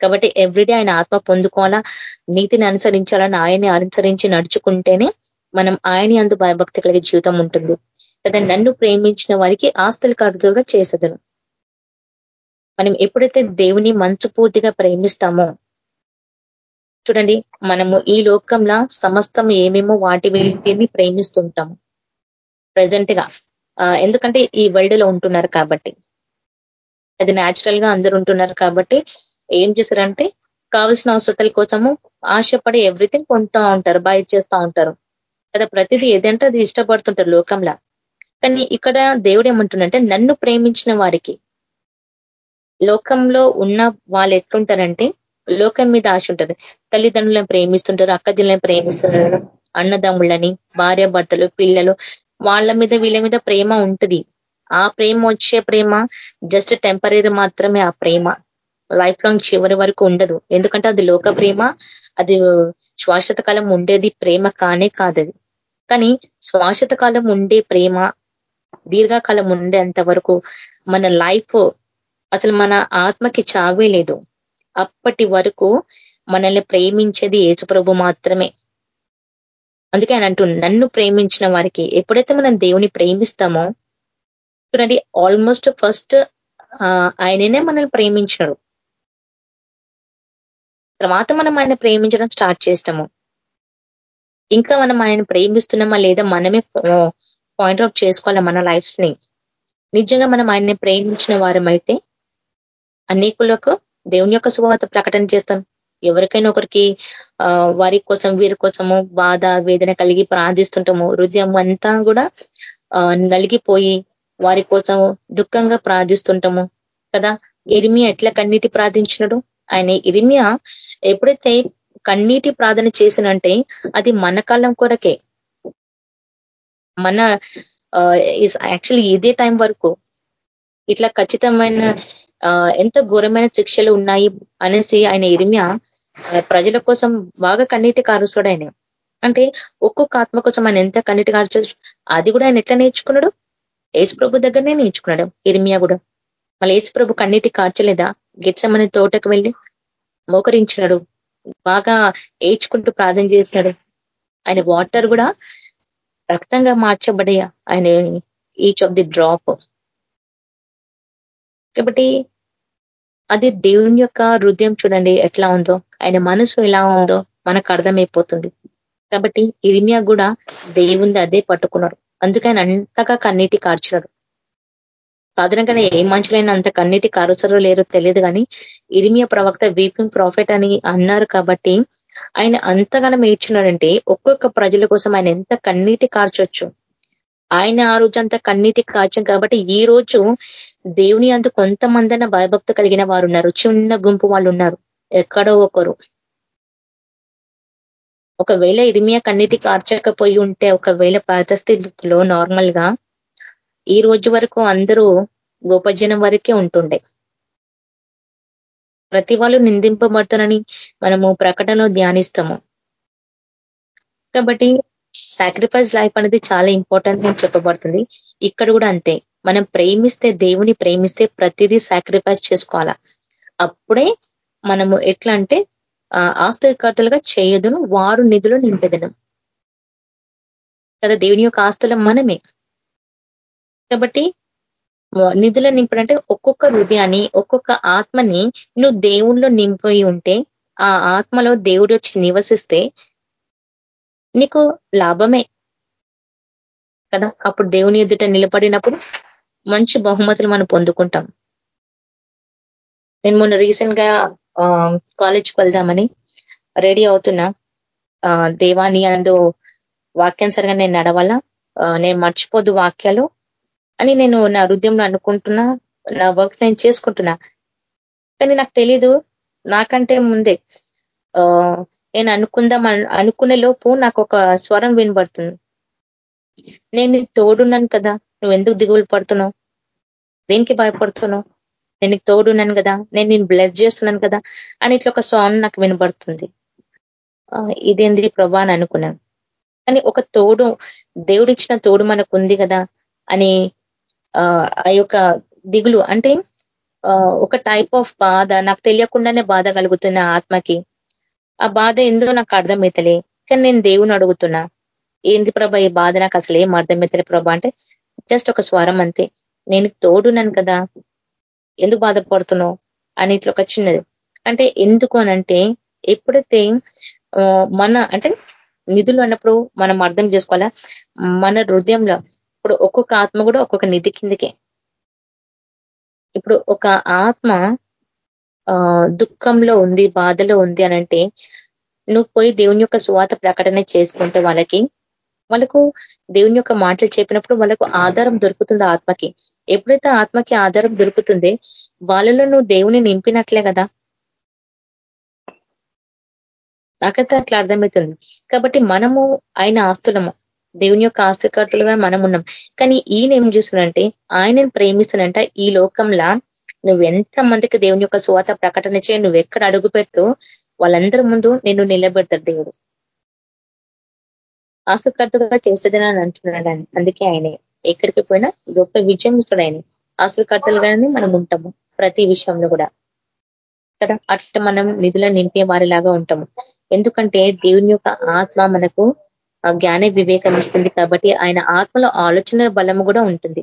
కాబట్టి ఎవ్రీడే ఆయన ఆత్మ పొందుకోవాలా నీతిని అనుసరించాలని ఆయన్ని అనుసరించి నడుచుకుంటేనే మనం ఆయని అందు భయభక్తి కలిగే జీవితం ఉంటుంది. కదా నన్ను ప్రేమించిన వారికి ఆస్తులు కడుతుగా చేసేదను. మనం ఎప్పుడైతే దేవుని మంచు పూర్తిగా ప్రేమిస్తామో చూడండి మనము ఈ లోకంలో సమస్తం ఏమేమో వాటి వీటిని ప్రేమిస్తుంటాము. ప్రజెంట్గా. ఎందుకంటే ఈ వరల్డ్లో ఉంటున్నారు కాబట్టి. అది న్యాచురల్గా అందరు ఉంటున్నారు కాబట్టి ఏం చేశారంటే కావలసిన అవసరాల కోసము ఆశపడి ఎవ్రీథింగ్ కొంటూ ఉంటారు బయట చేస్తూ ఉంటారు. కదా ప్రతిదీ ఏదంటే అది ఇష్టపడుతుంటారు లోకంలో. కానీ ఇక్కడ దేవుడు ఏమంటుండంటే నన్ను ప్రేమించిన వారికి లోకంలో ఉన్న వాళ్ళు ఎట్లుంటారంటే లోకం మీద ఆశ ఉంటుంది. తల్లిదండ్రులను ప్రేమిస్తుంటారు అక్కజల్లని ప్రేమిస్తుంటారు అన్నదమ్ముళ్ళని భార్య భర్తలు పిల్లలు వాళ్ళ మీద వీళ్ళ మీద ప్రేమ ఉంటుంది. ఆ ప్రేమ వచ్చే ప్రేమ జస్ట్ టెంపరీ మాత్రమే ఆ ప్రేమ. లైఫ్ లాంగ్ చివరి వరకు ఉండదు. ఎందుకంటే అది లోక ప్రేమ అది శ్వాసత కాలం ఉండేది ప్రేమ కానే కాదది కానీ శ్వాశ్వత కాలం ఉండే ప్రేమ దీర్ఘకాలం ఉండేంత వరకు మన లైఫ్ అసలు మన ఆత్మకి చావే లేదు. అప్పటి వరకు మనల్ని ప్రేమించేది ఏసుప్రభు మాత్రమే. అందుకే ఆయన అంటూ నన్ను ప్రేమించిన వారికి ఎప్పుడైతే మనం దేవుని ప్రేమిస్తామో చూడండి ఆల్మోస్ట్ ఫస్ట్ ఆయననే మనల్ని ప్రేమించినాడు తర్వాత మనం ఆయన ప్రేమించడం స్టార్ట్ చేస్తాము. ఇంకా మనం ఆయన ప్రేమిస్తున్నామా లేదా మనమే పాయింట్ అవుట్ చేసుకోవాలి మన లైఫ్స్ని? నిజంగా మనం ఆయన్ని ప్రేమించిన వారమైతే అనేకులకు దేవుని యొక్క శుభవార్త ప్రకటన చేస్తాం. ఎవరికైనా ఒకరికి వారి కోసం వీరి కోసము బాధ వేదన కలిగి ప్రార్థిస్తుంటాము. హృదయం అంతా కూడా నలిగిపోయి వారి కోసం దుఃఖంగా ప్రార్థిస్తుంటాము. కదా? ఇరిమియా ఎట్లా కన్నీటి ప్రార్థించినడు? ఆయన ఇరిమియా ఎప్పుడైతే కన్నీటి ప్రార్థన చేసినంటే అది మన కాలం కొరకే. మన యాక్చువల్లీ ఇదే టైం వరకు. ఇట్లా ఖచ్చితమైన ఎంత ఘోరమైన శిక్షలు ఉన్నాయి అనేసి ఆయన ఇరిమియా ప్రజల కోసం బాగా కన్నీటి కారుస్తాడు ఆయన. అంటే ఒక్కొక్క ఆత్మ కోసం ఆయన ఎంత కన్నీటి కారు అది కూడా ఆయన ఎట్లా నేర్చుకున్నాడు? ప్రభు దగ్గరనే నేర్చుకున్నాడు. ఇరిమియా కూడా. మళ్ళీ ఏసు ప్రభు కన్నీటి కార్చలేదా? గిచ్చమని తోటకు వెళ్ళి మోకరించినాడు. బాగా ఏడ్చుకుంటూ ప్రార్థన చేసినాడు. ఆయన వాటర్ కూడా రక్తంగా మార్చబడే ఆయన ఈచ్ ఆఫ్ ది డ్రాప్ కాబట్టి అది దేవుని యొక్క హృదయం చూడండి ఎట్లా ఉందో. ఆయన మనసు ఎలా ఉందో మనకు అర్థమైపోతుంది. కాబట్టి ఇరిమియా కూడా దేవుంది అదే పట్టుకున్నాడు. అందుకని అంతగా కన్నీటి కార్చినాడు సాధారణంగా ఏ మనుషులైనా అంత కన్నీటి కారుసరో లేరో తెలియదు కానీ ఇరిమియా ప్రవక్త వీపింగ్ ప్రాఫిట్ అని అన్నారు కాబట్టి ఆయన అంతగానం ఏడ్చున్నాడంటే ఒక్కొక్క ప్రజల కోసం ఆయన ఎంత కన్నీటి కార్చొచ్చు. ఆయన ఆ రోజు అంతా కన్నీటి కార్చం కాబట్టి ఈ రోజు దేవుని అంత కొంతమందన భయభక్తి కలిగిన వారు ఉన్నారు చిన్న గుంపు వాళ్ళు ఉన్నారు ఎక్కడో ఒకరు. ఒకవేళ ఇరిమియా కన్నీటి కార్చకపోయి ఉంటే ఒకవేళ పరిస్థితిలో నార్మల్గా ఈ రోజు వరకు అందరూ గోపజనం వరకే ఉంటుండే. ప్రతి వాళ్ళు నిందింపబడతారని మనము ప్రకటనలో ధ్యానిస్తాము. కాబట్టి సాక్రిఫైస్ లైఫ్ అనేది చాలా ఇంపార్టెంట్ అని చెప్పబడుతుంది. ఇక్కడ కూడా అంతే. మనం ప్రేమిస్తే దేవుని ప్రేమిస్తే ప్రతిదీ సాక్రిఫైస్ చేసుకోవాలా? అప్పుడే మనము ఎట్లా అంటే ఆస్తికర్తలుగా చేయదును వారు నిధులు నింపెదనం. కదా దేవుని యొక్క ఆస్తులు మనమే. కాబట్టి నిధుల నింపడంటే ఒక్కొక్క హృదయాన్ని ఒక్కొక్క ఆత్మని నువ్వు దేవుణ్ణిలో నింపి ఉంటే ఆ ఆత్మలో దేవుడు వచ్చి నివసిస్తే నీకు లాభమే. కదా అప్పుడు దేవుని ఎదుట నిలబడినప్పుడు మంచి బహుమతులు మనం పొందుకుంటాం. నేను మొన్న రీసెంట్గా కాలేజ్కి వెళ్దామని రెడీ అవుతున్నా. దేవాని అందు వాక్యానుసరిగా నేను నడవాలా? నేను మర్చిపోదు వాక్యాలు అని నేను నా హృదయంలో అనుకుంటున్నా నా వర్క్ నేను చేసుకుంటున్నా. కానీ నాకు తెలీదు నాకంటే ముందే. నేను అనుకుందాం అనుకునే లోపు నాకు ఒక స్వరం వినబడుతుంది. నేను తోడున్నాను కదా నువ్వు ఎందుకు దిగులు పడుతున్నావు? దేనికి భయపడుతున్నావు? నేను తోడున్నాను కదా నేను నేను బ్లెస్ చేస్తున్నాను కదా అని ఇట్లా ఒక సాంగ్ నాకు వినబడుతుంది. ఇదేంది ప్రభా అని అనుకున్నాను. కానీ ఒక తోడు దేవుడు ఇచ్చిన తోడు మనకు ఉంది కదా అని ఆ యొక్క దిగులు అంటే ఒక టైప్ ఆఫ్ బాధ నాకు తెలియకుండానే బాధ కలుగుతున్న ఆత్మకి. ఆ బాధ ఎందుకు నాకు అర్థమవుతలే కానీ నేను దేవుని అడుగుతున్నా. ఏంది ప్రభా ఈ బాధ? నాకు అసలు ఏం అర్థమవుతలే ప్రభా అంటే జస్ట్ ఒక స్వరం అంతే. నేను తోడున్నాను కదా ఎందుకు బాధపడుతున్నావు? అని ఇట్లా ఒక చిన్నది. అంటే ఎందుకు అనంటే ఎప్పుడైతే మన అంటే నిధులు అన్నప్పుడు మనం అర్థం చేసుకోవాలా? మన హృదయంలో ఇప్పుడు ఒక్కొక్క ఆత్మ కూడా ఒక్కొక్క నిధి కిందకే. ఇప్పుడు ఒక ఆత్మ దుఃఖంలో ఉంది బాధలో ఉంది అనంటే నువ్వు పోయి దేవుని యొక్క స్వాత ప్రకటన చేసుకుంటే వాళ్ళకి వాళ్ళకు దేవుని యొక్క మాటలు చెప్పినప్పుడు వాళ్ళకు ఆధారం దొరుకుతుంది ఆత్మకి. ఎప్పుడైతే ఆత్మకి ఆధారం దొరుకుతుందే వాళ్ళలో నువ్వు దేవుని నింపినట్లే కదా? నాకైతే అట్లా అర్థమవుతుంది. కాబట్టి మనము ఆయన ఆస్తులము దేవుని యొక్క ఆస్తికర్తలుగా మనం ఉన్నాం. కానీ ఈయన ఏం చూస్తున్నంటే ఆయనను ప్రేమిస్తున్నంట ఈ లోకంలా నువ్వు ఎంత మందికి దేవుని యొక్క స్వాత ప్రకటన చేయి నువ్వు ఎక్కడ అడుగు పెట్టు వాళ్ళందరి ముందు నిన్ను నిలబెడతాడు దేవుడు. ఆస్తుకర్తగా చేసేదని అని అంటున్నాడు అందుకే ఆయనే. ఎక్కడికి పోయినా గొప్ప విజయం ఇస్తాడు ఆయన ఆస్తుకర్తలుగానే మనం ఉంటాము ప్రతి విషయంలో కూడా. కదా? అట్లా మనం నిధులను నింపే వారిలాగా ఉంటాము. ఎందుకంటే దేవుని యొక్క ఆత్మ మనకు జ్ఞాన వివేకం ఇస్తుంది కాబట్టి ఆయన ఆత్మలో ఆలోచన బలము కూడా ఉంటుంది.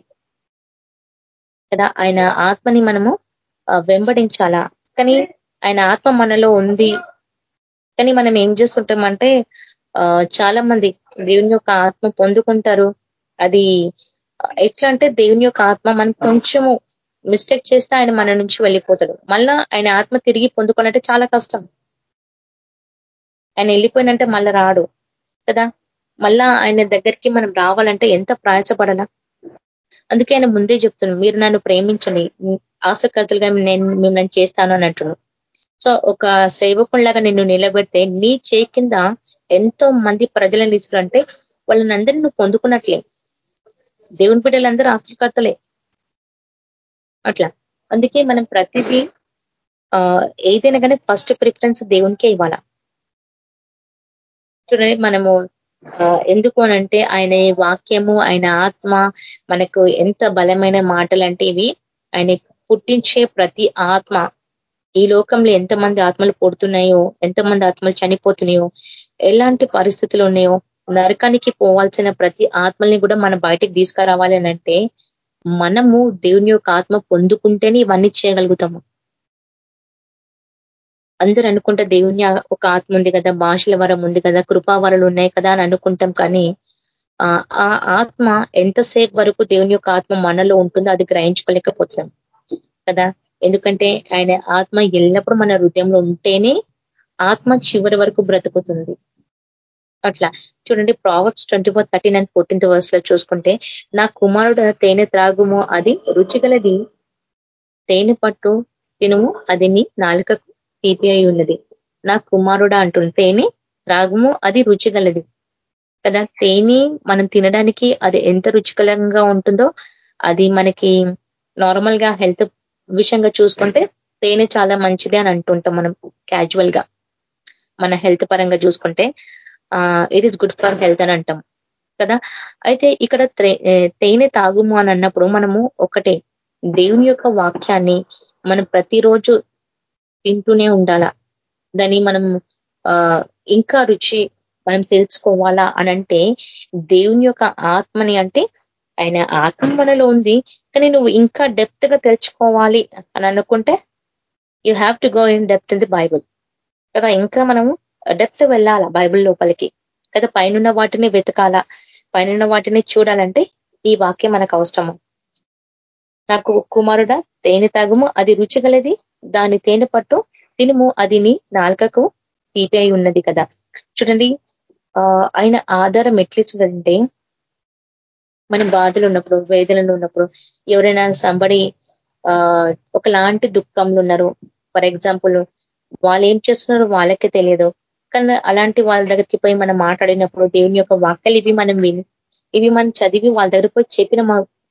కదా? ఆయన ఆత్మని మనము వెంబడించాలా? కానీ ఆయన ఆత్మ మనలో ఉంది. కానీ మనం ఏం చేస్తుంటామంటే చాలా మంది దేవుని యొక్క ఆత్మ పొందుకుంటారు. అది ఎట్లా అంటే దేవుని యొక్క ఆత్మ మనం కొంచెము మిస్టేక్ చేస్తే ఆయన మన నుంచి వెళ్ళిపోతాడు. మళ్ళా ఆయన ఆత్మ తిరిగి పొందుకోవాలంటే చాలా కష్టం. ఆయన వెళ్ళిపోయినంటే మళ్ళా రాడు. కదా? మళ్ళా ఆయన దగ్గరికి మనం రావాలంటే ఎంత ప్రయాసపడాలా? అందుకే ఆయన ముందే చెప్తున్నాను మీరు నన్ను ప్రేమించండి. ఆసక్తులుగా నేను మిమ్మల్ని చేస్తాను అని అంటున్నాను సో ఒక సేవకుల్లాగా నిన్ను నిలబెడితే నీ చే కింద ఎంతో మంది ప్రజలను తీసుకురంటే వాళ్ళని అందరినీ నువ్వు పొందుకున్నట్లే. దేవుని బిడ్డలందరూ ఆస్తికర్తలే అట్లా. అందుకే మనం ప్రతిదీ ఏదైనా కానీ ఫస్ట్ ప్రిఫరెన్స్ దేవునికే ఇవ్వాలా? చూడండి మనము ఎందుకు అనంటే ఆయన వాక్యము ఆయన ఆత్మ మనకు ఎంత బలమైన మాటలు అంటే ఇవి ఆయన పుట్టించే ప్రతి ఆత్మ ఈ లోకంలో ఎంతమంది ఆత్మలు పుడుతున్నాయో ఎంతమంది ఆత్మలు చనిపోతున్నాయో ఎలాంటి పరిస్థితులు ఉన్నాయో నరకానికి పోవాల్సిన ప్రతి ఆత్మల్ని కూడా మనం బయటకు తీసుకురావాలి అంటే మనము దేవుని యొక్క ఆత్మ పొందుకుంటేనే ఇవన్నీ చేయగలుగుతాము. అందరూ అనుకుంటే దేవుని ఒక ఆత్మ ఉంది కదా భాషల వరం ఉంది కదా కృపావరలు ఉన్నాయి కదా అని అనుకుంటాం కానీ ఆ ఆత్మ ఎంతసేపు వరకు దేవుని యొక్క ఆత్మ మనలో ఉంటుందో అది గ్రహించుకోలేకపోతున్నాం కదా. ఎందుకంటే ఆయన ఆత్మ ఎల్లప్పుడూ మన హృదయంలో ఉంటేనే ఆత్మ చివరి వరకు బ్రతుకుతుంది. అట్లా. చూడండి Proverbs twenty four thirty nine fourteenth వర్స్లో చూసుకుంటే నా కుమారుడు తేనె త్రాగుము అది రుచిగలది. తేనె పట్టు తినుము అది నీ నాలుకకు తీపి అయి ఉన్నది. నా కుమారుడా అంటుంది తేనె త్రాగుము అది రుచిగలది. కదా తేనె మనం తినడానికి అది ఎంత రుచికరంగా ఉంటుందో అది మనకి నార్మల్గా హెల్త్ విషయంగా చూసుకుంటే తేనె చాలా మంచిది అని అంటుంటాం మనం క్యాజువల్గా. మన హెల్త్ పరంగా చూసుకుంటే it is good for health అని అంటాం. కదా? అయితే ఇక్కడ తేనె తాగుము అని అన్నప్పుడు మనము ఒకటే దేవుని యొక్క వాక్యాన్ని మనం ప్రతిరోజు తింటూనే ఉండాలా? దాన్ని మనం ఇంకా రుచి మనం తెలుసుకోవాలా అనంటే దేవుని యొక్క ఆత్మని అంటే ఆయన ఆత్మ మనలో ఉంది కానీ నువ్వు ఇంకా డెప్త్గా తెలుసుకోవాలి అని అనుకుంటే you have to go in depth in the Bible కదా? ఇంకా మనము డెప్త్ వెళ్ళాలా బైబుల్ లోపలికి? కదా పైన వాటిని వెతకాలా? పైన వాటిని చూడాలంటే ఈ వాక్యం మనకు అవసరము. నాకు కుమారుడ తేనె తాగుము అది రుచిగలది. దాని తేనె పట్టు తినుము అది నీ నాలుకకు తీపి అయి ఉన్నది కదా. చూడండి ఆయన ఆధారం ఎట్లిచ్చుడంటే మనం బాధలు ఉన్నప్పుడు వేదనలు ఉన్నప్పుడు ఎవరైనా సంబడి ఆ ఒకలాంటి దుఃఖంలో ఉన్నారు. ఫర్ ఎగ్జాంపుల్ వాళ్ళు ఏం చేస్తున్నారో వాళ్ళకే తెలియదు. కానీ అలాంటి వాళ్ళ దగ్గరికి పోయి మనం మాట్లాడినప్పుడు దేవుని యొక్క వాక్యలు ఇవి మనం విని ఇవి మనం చదివి వాళ్ళ దగ్గర పోయి చెప్పిన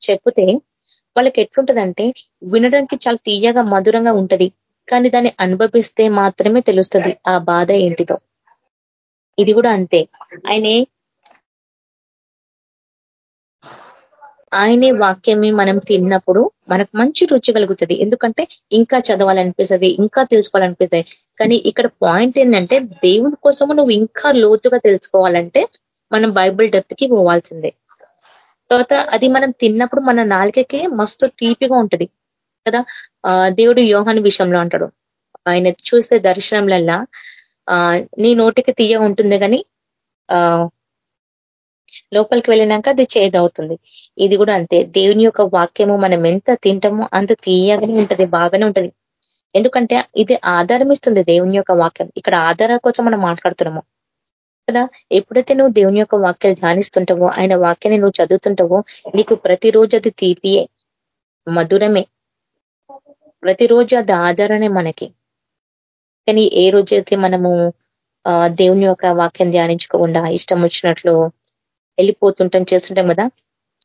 చెప్తే వాళ్ళకి ఎట్లుంటదంటే వినడానికి చాలా తీయగా మధురంగా ఉంటది. కానీ దాన్ని అనుభవిస్తే మాత్రమే తెలుస్తుంది ఆ బాధ ఏంటిదో. ఇది కూడా అంతే. ఆయనే ఆయనే వాక్యమే మనం తిన్నప్పుడు మనకు మంచి రుచి కలుగుతుంది. ఎందుకంటే ఇంకా చదవాలనిపిస్తుంది ఇంకా తెలుసుకోవాలనిపిస్తుంది. కానీ ఇక్కడ పాయింట్ ఏంటంటే దేవుని కోసము నువ్వు ఇంకా లోతుగా తెలుసుకోవాలంటే మనం బైబిల్ డెప్త్కి పోవాల్సిందే. తర్వాత అది మనం తిన్నప్పుడు మన నాలుకకి మస్తు తీపిగా ఉంటది. కదా? దేవుడు యోహాని విషయంలో అంటాడు. ఆయన చూస్తే దర్శనంలల్లా నీ నోటికి తీయ ఉంటుంది కానీ లోపలికి వెళ్ళినాక అది చేదవుతుంది. ఇది కూడా అంతే. దేవుని యొక్క వాక్యము మనం ఎంత తింటామో అంత తీయగానే ఉంటది బాగానే ఉంటది. ఎందుకంటే ఇది ఆధారం ఇస్తుంది దేవుని యొక్క వాక్యం. ఇక్కడ ఆధారం కోసం మనం మాట్లాడుతున్నాము. కదా? ఎప్పుడైతే నువ్వు దేవుని యొక్క వాక్యాలు ధ్యానిస్తుంటావో ఆయన వాక్యాన్ని నువ్వు చదువుతుంటావో నీకు ప్రతిరోజు అది తీపియే మధురమే. ప్రతిరోజు అది ఆధారనే మనకి. కానీ ఏ రోజైతే మనము దేవుని యొక్క వాక్యం ధ్యానించకుండా ఇష్టం వచ్చినట్లు వెళ్ళిపోతుంటాం చేస్తుంటాం కదా.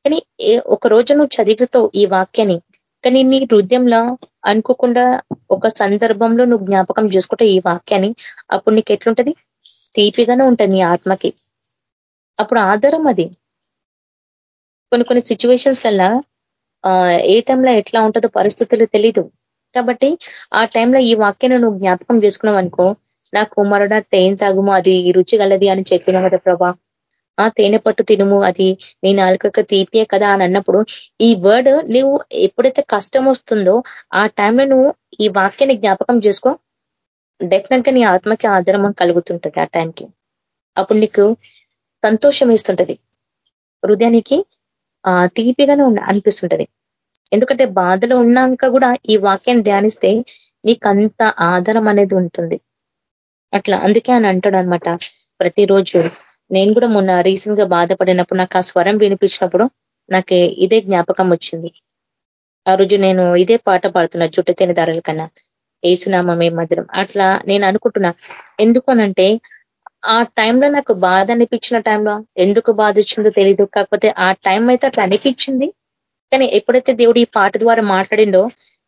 కానీ ఒక రోజు నువ్వు చదివితో ఈ వాక్యాన్ని. కానీ నీ హృదయంలో అనుకోకుండా ఒక సందర్భంలో నువ్వు జ్ఞాపకం చేసుకుంటే ఈ వాక్యాన్ని అప్పుడు నీకు ఎట్లుంటది? తీపిగానే ఉంటుంది నీ ఆత్మకి. అప్పుడు ఆధారం అది. కొన్ని కొన్ని సిచ్యువేషన్స్ వల్ల ఏ టైంలో ఎట్లా ఉంటుందో పరిస్థితులు తెలీదు. కాబట్టి ఆ టైంలో ఈ వాక్యాన్ని నువ్వు జ్ఞాపకం చేసుకున్నావు అనుకో నా కుమారుడ తేన్ తాగుము అది రుచి గలది అని చెప్పిన కదా ప్రభా. ఆ తేనె పట్టు తినుము అది నీ నాలుక తీపియే కదా అని అన్నప్పుడు ఈ వర్డ్ నువ్వు ఎప్పుడైతే కష్టం వస్తుందో ఆ టైంలో నువ్వు ఈ వాక్యాన్ని జ్ఞాపకం చేసుకో. డెఫినెట్గా నీ ఆత్మకి ఆధారం కలుగుతుంటది ఆ టైంకి అప్పుడు నీకు సంతోషం వేస్తుంటది. హృదయానికి ఆ తీపిగానే అనిపిస్తుంటది. ఎందుకంటే బాధలో ఉన్నాక కూడా ఈ వాక్యాన్ని ధ్యానిస్తే నీకంత ఆధారం అనేది ఉంటుంది. అట్లా అందుకే అని అంటాడు అనమాట ప్రతిరోజు. నేను కూడా మొన్న రీసెంట్గా బాధపడినప్పుడు నాకు ఆ స్వరం వినిపించినప్పుడు నాకు ఇదే జ్ఞాపకం వచ్చింది. ఆ రోజు నేను ఇదే పాట పాడుతున్నా జుట్టు తేని ధరల కన్నా. ఏసునామే మధురం అట్లా నేను అనుకుంటున్నా ఎందుకు అనంటే ఆ టైంలో నాకు బాధ అనిపించిన టైంలో ఎందుకు బాధ వచ్చిందో తెలీదు. కాకపోతే ఆ టైం అయితే అట్లా అనిపించింది. కానీ ఎప్పుడైతే దేవుడు ఈ పాట ద్వారా మాట్లాడిండో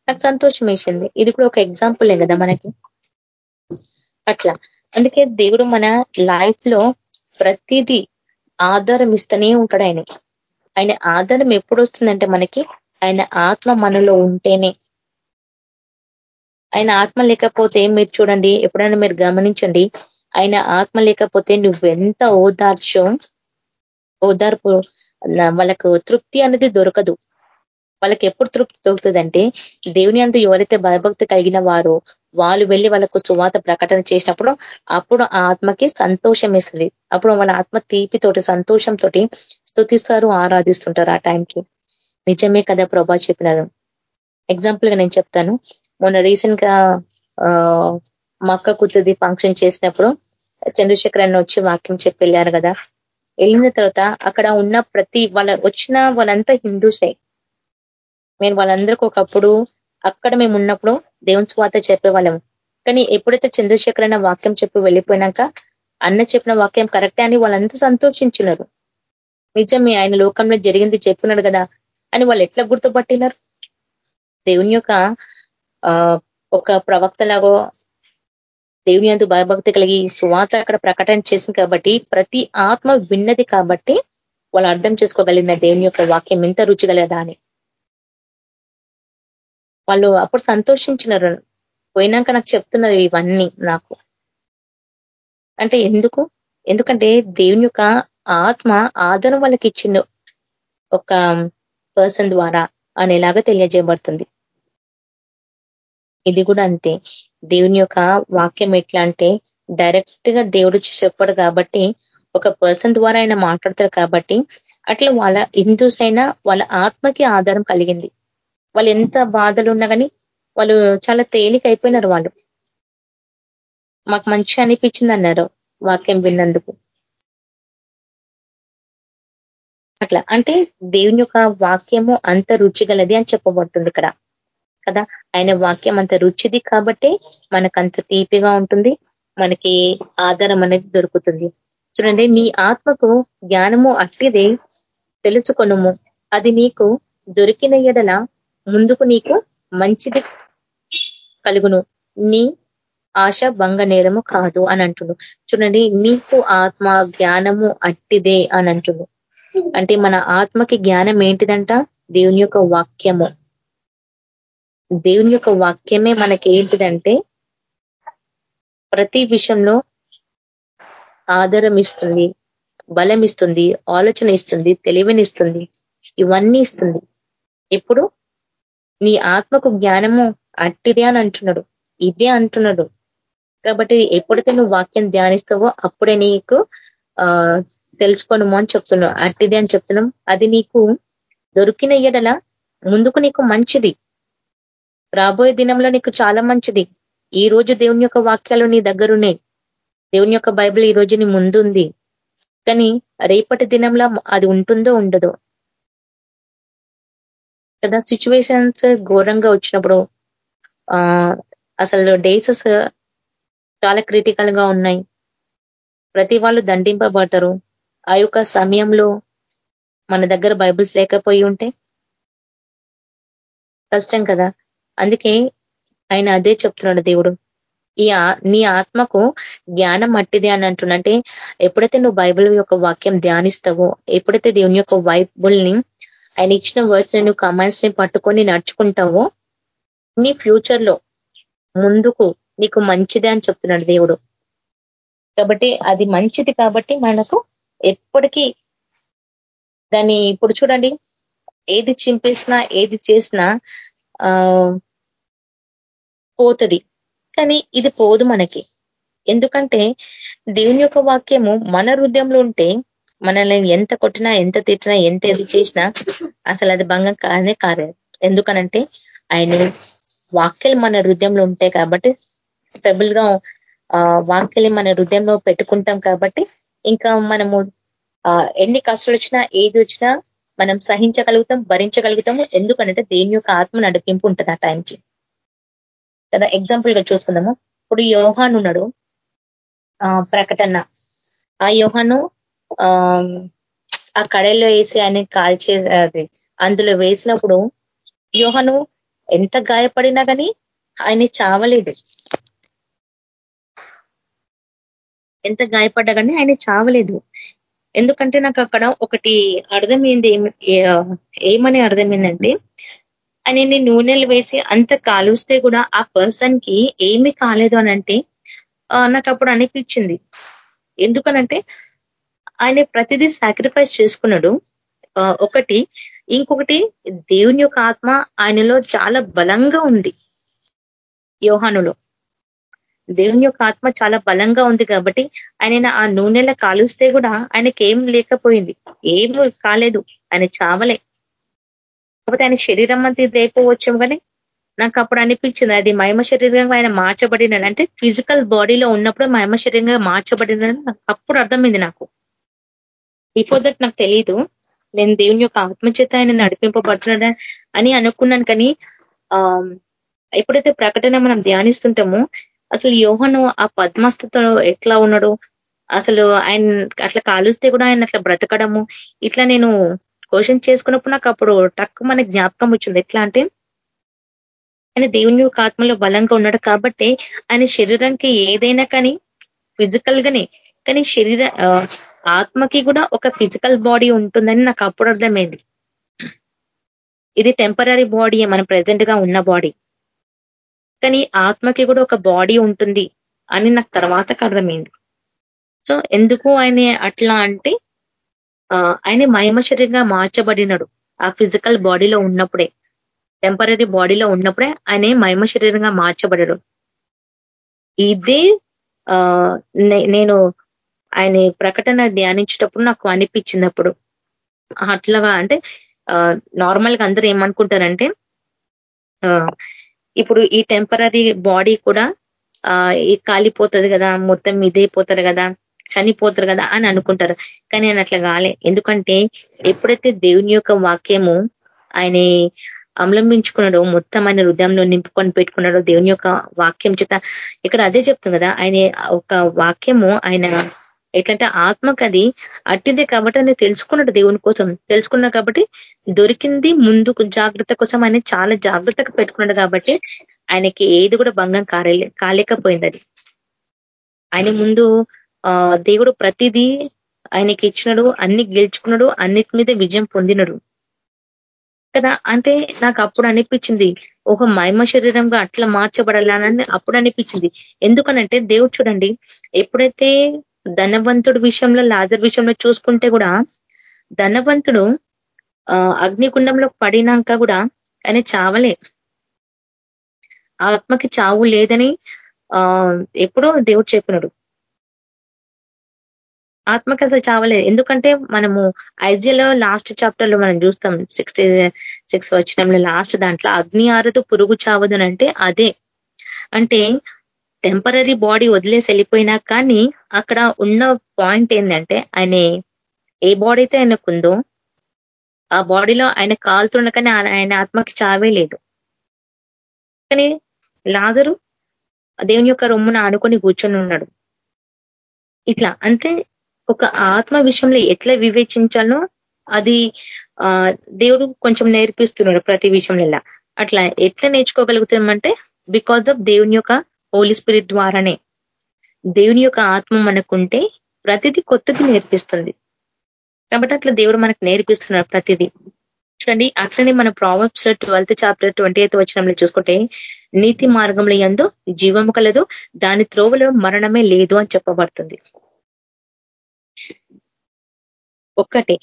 నాకు సంతోషం వేసింది. ఇది కూడా ఒక ఎగ్జాంపులే కదా మనకి. అట్లా. అందుకే దేవుడు మన లైఫ్లో ప్రతిదీ ఆధారం ఇస్తూనే ఉంటాడు ఆయన. ఆయన ఆధారం ఎప్పుడు వస్తుందంటే మనకి ఆయన ఆత్మ మనలో ఉంటేనే. ఆయన ఆత్మ లేకపోతే మీరు చూడండి ఎప్పుడైనా మీరు గమనించండి ఆయన ఆత్మ లేకపోతే నువ్వెంత ఓదార్చో ఓదార్పు వాళ్ళకు తృప్తి అనేది దొరకదు. వాళ్ళకి ఎప్పుడు తృప్తి దొరుకుతుందంటే దేవుని అందు ఎవరైతే భయభక్తి కలిగిన వారో వాళ్ళు వెళ్ళి వాళ్ళకు సువాత ప్రకటన చేసినప్పుడు అప్పుడు ఆ ఆత్మకి సంతోషం వేస్తుంది. అప్పుడు వాళ్ళ ఆత్మ తీపితోటి సంతోషంతో స్థుతిస్తారు ఆరాధిస్తుంటారు ఆ టైంకి నిజమే కదా ప్రభా చెప్పినారు. ఎగ్జాంపుల్గా నేను చెప్తాను. మొన్న రీసెంట్గా మక్క కుతుది ఫంక్షన్ చేసినప్పుడు చంద్రశేఖర్ అన్న వచ్చి వాక్యం చెప్పి వెళ్ళారు కదా. వెళ్ళిన తర్వాత అక్కడ ఉన్న ప్రతి వాళ్ళ వచ్చిన వాళ్ళంతా హిందూసే. నేను వాళ్ళందరికీ ఒకప్పుడు అక్కడ మేము ఉన్నప్పుడు దేవుని స్వాత చెప్పేవాళ్ళం కానీ ఎప్పుడైతే చంద్రశేఖర్ అన్న వాక్యం చెప్పి వెళ్ళిపోయినాక అన్న చెప్పిన వాక్యం కరెక్టే అని వాళ్ళంతా సంతోషించినారు. నిజమే ఆయన లోకంలో జరిగింది చెప్పినాడు కదా అని వాళ్ళు ఎట్లా గుర్తుపట్టినారు? దేవుని యొక్క ఒక ప్రవక్తలాగో దేవుని అందు భయభక్తి కలిగి సువాత అక్కడ ప్రకటన చేసింది కాబట్టి ప్రతి ఆత్మ విన్నది కాబట్టి వాళ్ళు అర్థం చేసుకోగలిగిన దేవుని యొక్క వాక్యం ఎంత రుచిగలదా అని. వాళ్ళు అప్పుడు సంతోషించినారు. పోయినాక నాకు చెప్తున్నారు ఇవన్నీ నాకు. అంటే ఎందుకు? ఎందుకంటే దేవుని యొక్క ఆత్మ ఆదరణ వాళ్ళకి ఇచ్చిండు ఒక పర్సన్ ద్వారా అనేలాగా తెలియజేయబడుతుంది. ఇది కూడా అంతే. దేవుని యొక్క వాక్యం ఎట్లా అంటే డైరెక్ట్గా దేవుడు చెప్పడు కాబట్టి ఒక పర్సన్ ద్వారా ఆయన మాట్లాడతారు కాబట్టి అట్లా వాళ్ళ హిందూస్ అయినా వాళ్ళ ఆత్మకి ఆధారం కలిగింది. వాళ్ళు ఎంత బాధలు ఉన్నా కానీ వాళ్ళు చాలా తేలిక అయిపోయినారు వాళ్ళు. మాకు మంచి అనిపించింది అన్నారు వాక్యం విన్నందుకు. అట్లా అంటే దేవుని యొక్క వాక్యము అంత రుచిగలది అని చెప్పబడుతుంది ఇక్కడ. కదా? ఆయన వాక్యం అంత రుచిది కాబట్టి మనకు అంత తీపిగా ఉంటుంది మనకి ఆధారం అనేది దొరుకుతుంది. చూడండి నీ ఆత్మకు జ్ఞానము అట్టిదే తెలుసుకొనుము. అది నీకు దొరికిన ఎడల ముందుకు నీకు మంచిది కలుగును. నీ ఆశ భంగ నేరము కాదు అని అంటుడు చూడండి నీకు ఆత్మ జ్ఞానము అట్టిదే అని అంటుడు అంటే మన ఆత్మకి జ్ఞానం ఏంటిదంట? దేవుని యొక్క వాక్యము. దేవుని యొక్క వాక్యమే మనకి ఏంటిదంటే ప్రతి విషయంలో ఆధారం ఇస్తుంది బలం ఇస్తుంది ఆలోచన ఇస్తుంది తెలివినిస్తుంది ఇవన్నీ ఇస్తుంది. ఇప్పుడు నీ ఆత్మకు జ్ఞానము అట్టిదే అని అంటున్నాడు. ఇదే అంటున్నాడు. కాబట్టి ఎప్పుడైతే నువ్వు వాక్యం ధ్యానిస్తావో అప్పుడే నీకు ఆ తెలుసుకోను అని చెప్తున్నావు అట్టిదే అని చెప్తున్నాం అది నీకు దొరికిన ఎడల ముందుకు నీకు మంచిది. రాబోయే దినంలో నీకు చాలా మంచిది. ఈ రోజు దేవుని యొక్క వాక్యాలు నీ దగ్గరున్నాయి. దేవుని యొక్క బైబిల్ ఈ రోజు నీ ముందుంది. కానీ రేపటి దినంలో అది ఉంటుందో ఉండదో కదా సిచ్యువేషన్స్ ఘోరంగా వచ్చినప్పుడు ఆ అసలు డేసెస్ చాలా క్రిటికల్గా ఉన్నాయి. ప్రతి వాళ్ళు దండింపబడతారు. ఆ యొక్క సమయంలో మన దగ్గర బైబిల్స్ లేకపోయి ఉంటే కష్టం కదా. అందుకే ఆయన అదే చెప్తున్నాడు దేవుడు. ఈ నీ ఆత్మకు జ్ఞానం మట్టిది అని అంటున్నంటే ఎప్పుడైతే నువ్వు బైబిల్ యొక్క వాక్యం ధ్యానిస్తావో ఎప్పుడైతే దేవుని యొక్క బైబుల్ని ఆయన ఇచ్చిన వర్డ్స్ నువ్వు కమాండ్స్ని పట్టుకొని నడుచుకుంటావో నీ ఫ్యూచర్లో ముందుకు నీకు మంచిదే అని చెప్తున్నాడు దేవుడు. కాబట్టి అది మంచిది కాబట్టి మనకు ఎప్పటికీ దాన్ని ఇప్పుడు చూడండి. ఏది చింపేసినా ఏది చేసినా పోతుంది. కానీ ఇది పోదు మనకి. ఎందుకంటే దేవుని యొక్క వాక్యము మన హృదయంలో ఉంటే మనల్ని ఎంత కొట్టినా ఎంత తిట్టినా ఎంత ఎది చేసినా అసలు అది భంగం కాదే కాదు. ఎందుకనంటే ఆయన వాక్యలు మన హృదయంలో ఉంటాయి కాబట్టి స్టెబుల్గా వాక్యలు మన హృదయంలో పెట్టుకుంటాం కాబట్టి ఇంకా మనము ఎన్ని కష్టాలు వచ్చినా ఏది వచ్చినా మనం సహించగలుగుతాం భరించగలుగుతాము. ఎందుకంటే దేని యొక్క ఆత్మ నడిపింపు ఉంటుంది ఆ టైంకి. కదా ఎగ్జాంపుల్గా చూసుకుందాము. ఇప్పుడు యోహాన్ ఉన్నాడు ఆ ప్రకటన. ఆ యోహాను ఆ కడల్లో వేసి ఆయన కాల్చే అది అందులో వేసినప్పుడు యోహను ఎంత గాయపడినా కానీ ఆయన చావలేదు. ఎంత గాయపడ్డా కానీ ఆయన చావలేదు. ఎందుకంటే నాకు అక్కడ ఒకటి అర్థమైంది ఏమని అర్థమైందంటే ఆయన నూనెలు వేసి అంత కాలుస్తే కూడా ఆ పర్సన్కి ఏమి కాలేదు అనంటే నాకు అప్పుడు అనిపించింది. ఎందుకనంటే ఆయన ప్రతిదీ సాక్రిఫైస్ చేసుకున్నాడు. ఒకటి ఇంకొకటి దేవుని యొక్క ఆత్మ ఆయనలో చాలా బలంగా ఉంది. యోహానులో. దేవుని యొక్క ఆత్మ చాలా బలంగా ఉంది కాబట్టి ఆయన ఆ నూనెల కాలుస్తే కూడా ఆయనకి ఏం లేకపోయింది. ఏం కాలేదు. ఆయన చావలే. కాకపోతే ఆయన శరీరం అంతా లేకపోవచ్చాం కానీ నాకు అప్పుడు అనిపించింది. అది మహిమ శరీరంగా ఆయన మార్చబడినాడు అంటే ఫిజికల్ బాడీలో ఉన్నప్పుడు మహిమ శరీరంగా మార్చబడినాడు అప్పుడు అర్థమైంది నాకు. బిఫోర్ దట్ నాకు తెలియదు నేను దేవుని యొక్క ఆత్మచేత ఆయన నడిపింపబడుతున్నాడా అని అనుకున్నాను కానీ ఆ ఎప్పుడైతే ప్రకటన మనం ధ్యానిస్తుంటామో అసలు యోహను ఆ పద్మస్థతో ఎట్లా ఉన్నాడు? అసలు ఆయన అట్లా కాలుస్తే కూడా ఆయన అట్లా బ్రతకడము? ఇట్లా నేను క్వశ్చన్ చేసుకున్నప్పుడు నాకు అప్పుడు టక్కు మన జ్ఞాపకం వచ్చింది. ఎట్లా అంటే ఆయన దేవుని యొక్క ఆత్మలో బలంగా ఉన్నాడు కాబట్టి ఆయన శరీరానికి ఏదైనా కానీ ఫిజికల్ గానే కానీ శరీర ఆత్మకి కూడా ఒక ఫిజికల్ బాడీ ఉంటుందని నాకు అప్పుడు అర్థమైంది. ఇది టెంపరీ బాడీ మనం ప్రజెంట్గా ఉన్న బాడీ. కానీ ఆత్మకి కూడా ఒక బాడీ ఉంటుంది అని నాకు తర్వాత అర్థమైంది. సో ఎందుకు ఆయన అట్లా అంటే ఆయన మహిమ శరీరంగా మార్చబడినాడు. ఆ ఫిజికల్ బాడీలో ఉన్నప్పుడే టెంపరీ బాడీలో ఉన్నప్పుడే ఆయన మహిమ శరీరంగా మార్చబడడు. ఇదే నేను ఆయన ప్రకటన ధ్యానించేటప్పుడు నాకు అనిపించినప్పుడు అట్లాగా అంటే నార్మల్గా అందరూ ఏమనుకుంటారంటే ఇప్పుడు ఈ టెంపరీ బాడీ కూడా కాలిపోతుంది కదా మొత్తం ఇదైపోతారు కదా చనిపోతారు కదా అని అనుకుంటారు. కానీ ఆయన అట్లా కాలే. ఎందుకంటే ఎప్పుడైతే దేవుని యొక్క వాక్యము ఆయన అవలంబించుకున్నాడో మొత్తం ఆయన హృదయంలో నింపుకొని పెట్టుకున్నాడో దేవుని యొక్క వాక్యం చేత ఇక్కడ అదే చెప్తుంది కదా ఆయన ఒక వాక్యము ఆయన ఎట్లంటే ఆత్మకది అట్టిదే కాబట్టి అని తెలుసుకున్నాడు దేవుని కోసం. తెలుసుకున్నా కాబట్టి దొరికింది ముందుకు జాగ్రత్త కోసం ఆయన చాలా జాగ్రత్తగా పెట్టుకున్నాడు కాబట్టి ఆయనకి ఏది కూడా భంగం కాలే కాలేకపోయింది అది. ఆయన ముందు దేవుడు ప్రతిదీ ఆయనకి ఇచ్చినాడు అన్ని గెలుచుకున్నాడు అన్నిటి మీద విజయం పొందినడు. కదా అంటే నాకు అప్పుడు అనిపించింది ఒక మహిమ శరీరంగా అట్లా మార్చబడాలని అప్పుడు అనిపించింది. ఎందుకనంటే దేవుడు చూడండి ఎప్పుడైతే ధనవంతుడు విషయంలో లాజర్ విషయంలో చూసుకుంటే కూడా ధనవంతుడు అగ్నికుండంలో పడినాక కూడా ఆయన చావలే. ఆత్మకి చావు లేదని ఆ ఎప్పుడో దేవుడు చెప్పినాడు. ఆత్మకి అసలు చావలేదు ఎందుకంటే మనము ఐజియలో లాస్ట్ చాప్టర్లో మనం చూస్తాం సిక్స్టీ సిక్స్ వచ్చినంలో లాస్ట్ దాంట్లో అగ్ని ఆరదు పురుగు చావదనంటే అదే. అంటే టెంపరీ బాడీ వదిలేసి వెళ్ళిపోయినా కానీ అక్కడ ఉన్న పాయింట్ ఏంటంటే ఆయన ఏ బాడీ అయితే ఆయనకుందో ఆ బాడీలో ఆయన కాలుతుండ కానీ ఆయన ఆత్మకి చావే లేదు. కానీ లాజరు దేవుని యొక్క రొమ్మున ఆనుకొని కూర్చొని ఉన్నాడు. ఇట్లా అంటే ఒక ఆత్మ విషయంలో ఎట్లా వివేచించాలో అది ఆ దేవుడు కొంచెం నేర్పిస్తున్నాడు ప్రతి విషయంలో అట్లా ఎట్లా నేర్చుకోగలుగుతామంటే బికాజ్ ఆఫ్ దేవుని యొక్క హోలీ స్పిరిట్ ద్వారానే దేవుని యొక్క ఆత్మ మనకుంటే ప్రతిదీ కొత్తది నేర్పిస్తుంది. కాబట్టి అట్లా దేవుడు మనకు నేర్పిస్తున్నాడు ప్రతిదీ. చూడండి అట్లనే మన Proverbs twelfth chapter twenty eight వచ్చినంలో చూసుకుంటే నీతి మార్గంలో ఎందు జీవము కలదు దాని త్రోవలో మరణమే లేదు అని చెప్పబడుతుంది. ఒక్కటే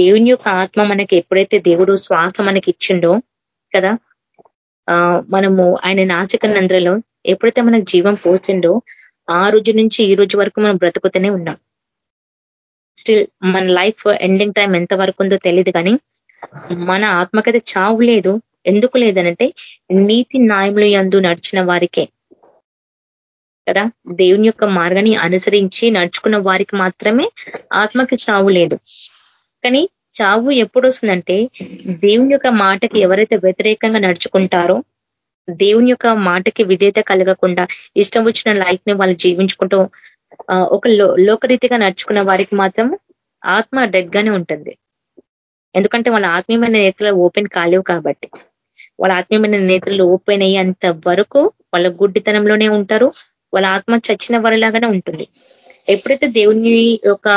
దేవుని యొక్క ఆత్మ మనకి ఎప్పుడైతే దేవుడు శ్వాస మనకి ఇచ్చిండో కదా ఆ మనము ఆయన నాసిక నంద్రలో ఎప్పుడైతే మనకు జీవం పోచిండో ఆ రోజు నుంచి ఈ రోజు వరకు మనం బ్రతుకుతూనే ఉన్నాం. స్టిల్ మన లైఫ్ ఎండింగ్ టైం ఎంత వరకు ఉందో తెలియదు కానీ మన ఆత్మకత చావు లేదు. ఎందుకు లేదనంటే నీతి న్యాయములు ఎందు నడిచిన వారికే. కదా? దేవుని యొక్క మార్గాన్ని అనుసరించి నడుచుకున్న వారికి మాత్రమే ఆత్మకి చావు లేదు. కానీ చావు ఎప్పుడు వస్తుందంటే దేవుని యొక్క మాటకి ఎవరైతే వ్యతిరేకంగా నడుచుకుంటారో దేవుని యొక్క మాటకి విధేత కలగకుండా ఇష్టం వచ్చిన లైఫ్ని వాళ్ళు జీవించుకుంటూ ఒక లోకరీతిగా నడుచుకున్న వారికి మాత్రం ఆత్మ డెడ్ గానే ఉంటుంది. ఎందుకంటే వాళ్ళ ఆత్మీయమైన నేతలు ఓపెన్ కాలేవు కాబట్టి. వాళ్ళ ఆత్మీయమైన నేతలు ఓపెన్ అయ్యేంత వరకు వాళ్ళ గుడ్డితనంలోనే ఉంటారు. వాళ్ళ ఆత్మ చచ్చిన వారిలాగానే ఉంటుంది. ఎప్పుడైతే దేవుని యొక్క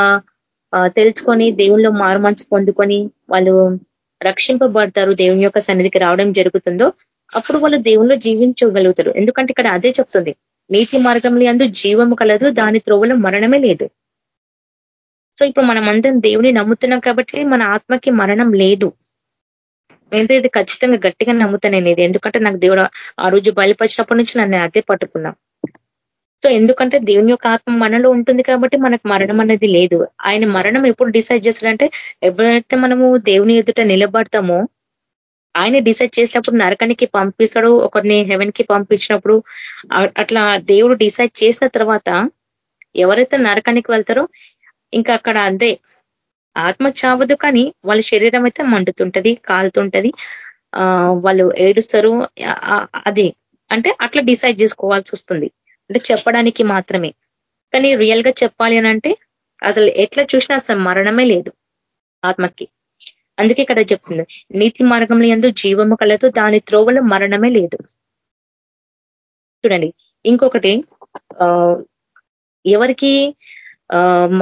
తెలుసుకొని దేవుల్లో మారుమంచు పొందుకొని వాళ్ళు రక్షింపబడతారు దేవుని యొక్క సన్నిధికి రావడం జరుగుతుందో అప్పుడు వాళ్ళు దేవుల్లో జీవించగలుగుతారు. ఎందుకంటే ఇక్కడ అదే చెప్తుంది. నీతి మార్గంలో అందు జీవము కలదు దాని త్రోవలో మరణమే లేదు. సో ఇప్పుడు మనం అందరం దేవుని నమ్ముతున్నాం కాబట్టి మన ఆత్మకి మరణం లేదు. ఏంటో ఇది ఖచ్చితంగా గట్టిగా నమ్ముతాను నేను ఎందుకంటే నాకు దేవుడు ఆ రోజు బయలుపరిచినప్పటి నుంచి నన్ను అదే పట్టుకున్నా. సో ఎందుకంటే దేవుని యొక్క ఆత్మ మనలో ఉంటుంది కాబట్టి మనకు మరణం అనేది లేదు. ఆయన మరణం ఎప్పుడు డిసైడ్ చేస్తాడంటే ఎప్పుడైతే మనము దేవుని ఎదుట నిలబడతామో ఆయన డిసైడ్ చేసినప్పుడు నరకానికి పంపిస్తాడు ఒకరిని హెవెన్కి పంపించినప్పుడు అట్లా దేవుడు డిసైడ్ చేసిన తర్వాత ఎవరైతే నరకానికి వెళ్తారో ఇంకా అక్కడ అదే ఆత్మ చావదు కానీ వాళ్ళ శరీరం అయితే మండుతుంటది కాలుతుంటది. ఆ వాళ్ళు ఏడుస్తారు. అది. అంటే అట్లా డిసైడ్ చేసుకోవాల్సి వస్తుంది. అంటే చెప్పడానికి మాత్రమే. కానీ రియల్గా చెప్పాలి అంటే అసలు ఎట్లా చూసినా అసలు మరణమే లేదు ఆత్మకి. అందుకే ఇక్కడ చెప్తుంది నీతి మార్గంలో ఎందు జీవము కలదు దాని త్రోవలో మరణమే లేదు. చూడండి ఇంకొకటి ఎవరికి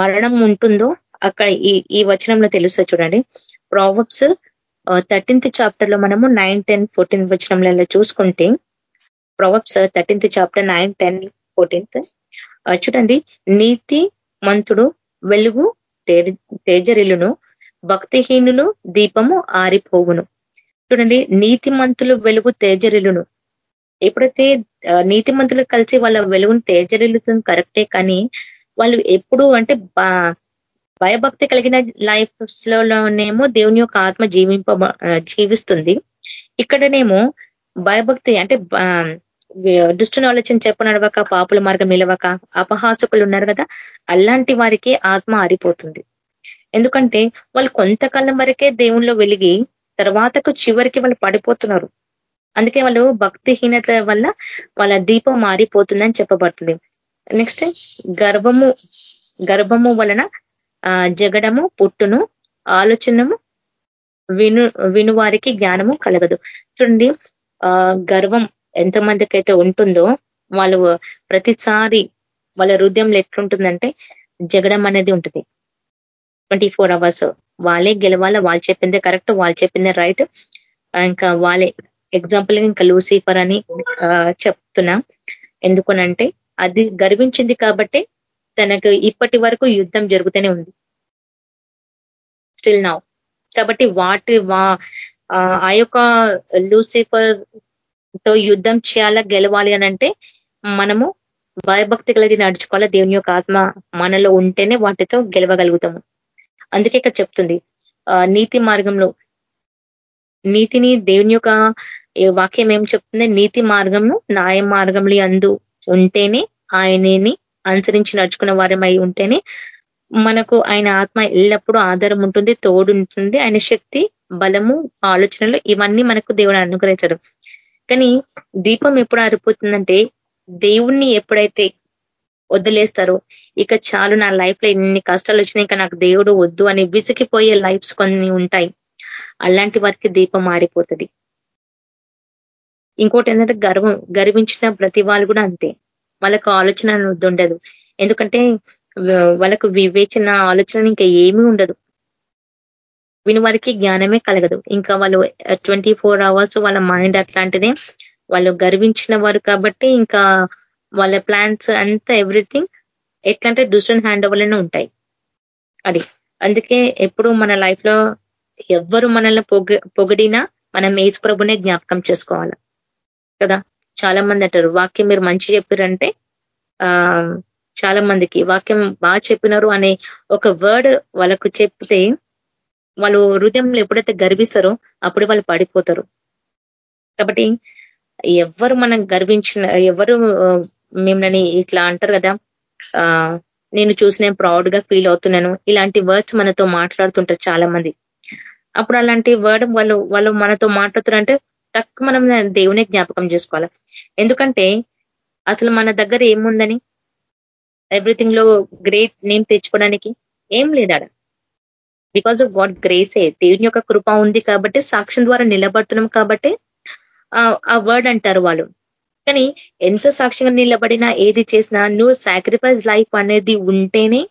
మరణం ఉంటుందో అక్కడ ఈ ఈ వచనంలో తెలుస్తుంది చూడండి. ప్రావబ్స్ థర్టీన్త్ చాప్టర్లో మనము నైన్ టెన్ ఫోర్టీన్త్ వచనంలో చూసుకుంటే Proverbs thirteenth chapter nine ten fourteenth చూడండి నీతి మంతుడు వెలుగు తేజరిలును భక్తిహీనులు దీపము ఆరిపోవును. చూడండి నీతిమంతులు వెలుగు తేజరిలును. ఎప్పుడైతే నీతిమంతులు కలిసి వాళ్ళ వెలుగును తేజరిల్లుతుంది కరెక్టే కానీ వాళ్ళు ఎప్పుడు అంటే భయభక్తి కలిగిన లైఫ్స్ లోనేమో దేవుని యొక్క ఆత్మ జీవింప జీవిస్తుంది. ఇక్కడనేమో భయభక్తి అంటే దుష్టుని ఆలోచన చెప్ప నడవక పాపుల మార్గం నిలవక అపహాసకులు ఉన్నారు కదా అలాంటి వారికి ఆత్మ ఆరిపోతుంది. ఎందుకంటే వాళ్ళు కొంతకాలం వరకే దేవుణ్ణిలో వెలిగి తర్వాతకు చివరికి వాళ్ళు పడిపోతున్నారు. అందుకే వాళ్ళు భక్తిహీనత వల్ల వాళ్ళ దీపం మారిపోతుందని చెప్పబడుతుంది. నెక్స్ట్ గర్భము గర్భము వలన జగడము పుట్టును ఆలోచనము విను వినువారికి జ్ఞానము కలగదు. చూడండి ఆ గర్వం ఎంతమందికి అయితే ఉంటుందో వాళ్ళు ప్రతిసారి వాళ్ళ హృదయంలో ఎట్లుంటుందంటే జగడం అనేది ఉంటుంది. ట్వంటీ ఫోర్ అవర్స్ వాళ్ళే గెలవాల? వాళ్ళు చెప్పిందే కరెక్ట్ వాళ్ళు చెప్పిందే రైట్ ఇంకా వాళ్ళే ఎగ్జాంపుల్ ఇంకా లూసిఫర్ అని చెప్తున్నా. ఎందుకనంటే అది గర్వించింది కాబట్టి తనకు ఇప్పటి వరకు యుద్ధం జరుగుతూనే ఉంది. స్టిల్ నౌ కాబట్టి వాటి ఆ యొక్క లూసిఫర్తో యుద్ధం చేయాలా గెలవాలి అనంటే మనము భయభక్తి కలిగి నడుచుకోవాలా. దేవుని యొక్క ఆత్మ మనలో ఉంటేనే వాటితో గెలవగలుగుతాము. అందుకే ఇక్కడ చెప్తుంది నీతి మార్గంలో. నీతిని దేవుని యొక్క వాక్యం ఏం చెప్తుంది నీతి మార్గంను న్యాయ మార్గంలో అందు ఉంటేనే ఆయనని అనుసరించి నడుచుకున్న వారమై ఉంటేనే మనకు ఆయన ఆత్మ ఎల్లప్పుడూ ఆధారం ఉంటుంది తోడు ఉంటుంది ఆయన శక్తి బలము ఆలోచనలు ఇవన్నీ మనకు దేవుడు అనుగ్రహించడం కానీ దీపం ఎప్పుడు ఆరిపోతుందంటే దేవుణ్ణి ఎప్పుడైతే వదిలేస్తారు. ఇక చాలు నా లైఫ్లో ఎన్ని కష్టాలు వచ్చినాయి ఇంకా నాకు దేవుడు వద్దు అని విసిగిపోయే లైఫ్స్ కొన్ని ఉంటాయి. అలాంటి వారికి దీపం మారిపోతుంది. ఇంకోటి ఏంటంటే గర్వం గర్వించిన ప్రతి వాళ్ళు కూడా అంతే. వాళ్ళకు ఆలోచన ఉండదు. ఎందుకంటే వాళ్ళకు వివేచన ఆలోచన ఇంకా ఏమీ ఉండదు. విని వారికి జ్ఞానమే కలగదు. ఇంకా వాళ్ళు ట్వంటీ ఫోర్ అవర్స్ వాళ్ళ మైండ్ అట్లాంటిదే. వాళ్ళు గర్వించిన వారు కాబట్టి ఇంకా వాళ్ళ ప్లాన్స్ అంతా ఎవ్రీథింగ్ ఎట్లంటే దుష్టన్ హ్యాండ్ ఓవర్లోనే ఉంటాయి. అది. అందుకే ఎప్పుడు మన లైఫ్లో ఎవ్వరు మనల్ని పొగ పొగిడినా మనం ఏజ్ ప్రభునే జ్ఞాపకం చేసుకోవాలి? కదా? చాలా మంది అంటారు వాక్యం మీరు మంచి చెప్పారంటే ఆ చాలా మందికి వాక్యం బాగా చెప్పినారు అనే ఒక వర్డ్ వాళ్ళకు చెప్తే వాళ్ళు హృదయంలో ఎప్పుడైతే గర్విస్తారో అప్పుడు వాళ్ళు పడిపోతారు. కాబట్టి ఎవరు మనం గర్వించిన ఎవరు మిమ్మల్ని ఇట్లా అంటారు కదా నేను చూసి నేను ప్రౌడ్గా ఫీల్ అవుతున్నాను. ఇలాంటి వర్డ్స్ మనతో మాట్లాడుతుంటారు చాలా మంది అప్పుడు అలాంటి వర్డ్ వాళ్ళు వాళ్ళు మనతో మాట్లాడుతారంటే తక్కువ మనం దేవునే జ్ఞాపకం చేసుకోవాలి. ఎందుకంటే అసలు మన దగ్గర ఏముందని? ఎవ్రీథింగ్లో గ్రేట్ నేమ్ తెచ్చుకోవడానికి ఏం లేదాడ బికాజ్ ఆఫ్ గాడ్ గ్రేసే దేవుని యొక్క కృప ఉంది కాబట్టి సాక్ష్యం ద్వారా నిలబడుతున్నాం కాబట్టి ఆ వర్డ్ అంటారు వాళ్ళు. కానీ ఎంత సాక్ష్యంగా నిలబడినా ఏది చేసినా నువ్వు సాక్రిఫైస్ లైఫ్ అనేది ఉంటేనే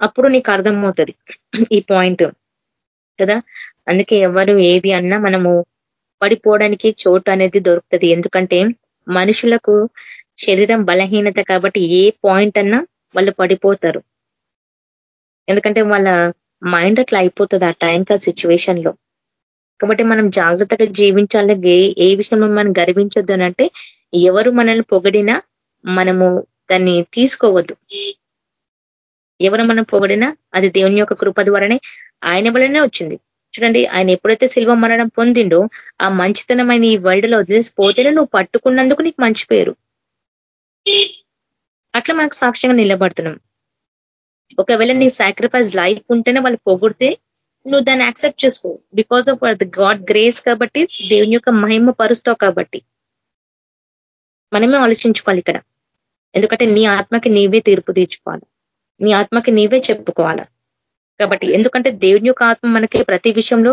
అప్పుడు నీకు అర్థమవుతుంది. ఈ పాయింట్ కదా? అందుకే ఎవరు ఏది అన్నా మనము పడిపోవడానికి చోటు అనేది దొరుకుతుంది. ఎందుకంటే మనుషులకు శరీరం బలహీనత కాబట్టి ఏ పాయింట్ అన్నా వాళ్ళు పడిపోతారు. ఎందుకంటే వాళ్ళ మైండ్ అట్లా అయిపోతుంది ఆ టైంకి ఆ సిచ్యువేషన్లో. కాబట్టి మనం జాగ్రత్తగా జీవించాలి. ఏ విషయంలో మనం గర్వించొద్దు అంటే ఎవరు మనల్ని పొగిడినా మనము దాన్ని తీసుకోవద్దు. ఎవరు మనం పొగిడినా అది దేవుని యొక్క కృప ద్వారానే ఆయన వల్లనే వచ్చింది. చూడండి ఆయన ఎప్పుడైతే శిల్వ మరణం పొందిండో ఆ మంచితనమైన ఈ వరల్డ్లో వదిలేసిపోతేనే నువ్వు పట్టుకున్నందుకు నీకు మంచి పేరు. అట్లా మనకు సాక్ష్యంగా నిలబడుతున్నాం. ఒకవేళ నీ సాక్రిఫైస్ లైఫ్ ఉంటేనే వాళ్ళు పొగిడితే నువ్వు దాన్ని యాక్సెప్ట్ చేసుకో. Because of the God grace కాబట్టి దేవుని యొక్క మహిమ పరుస్తావు కాబట్టి. మనమే ఆలోచించుకోవాలి ఇక్కడ. ఎందుకంటే నీ ఆత్మకి నీవే తీర్పు తీర్చుకోవాలి. నీ ఆత్మకి నీవే చెప్పుకోవాలి. కాబట్టి ఎందుకంటే దేవుని యొక్క ఆత్మ మనకి ప్రతి విషయంలో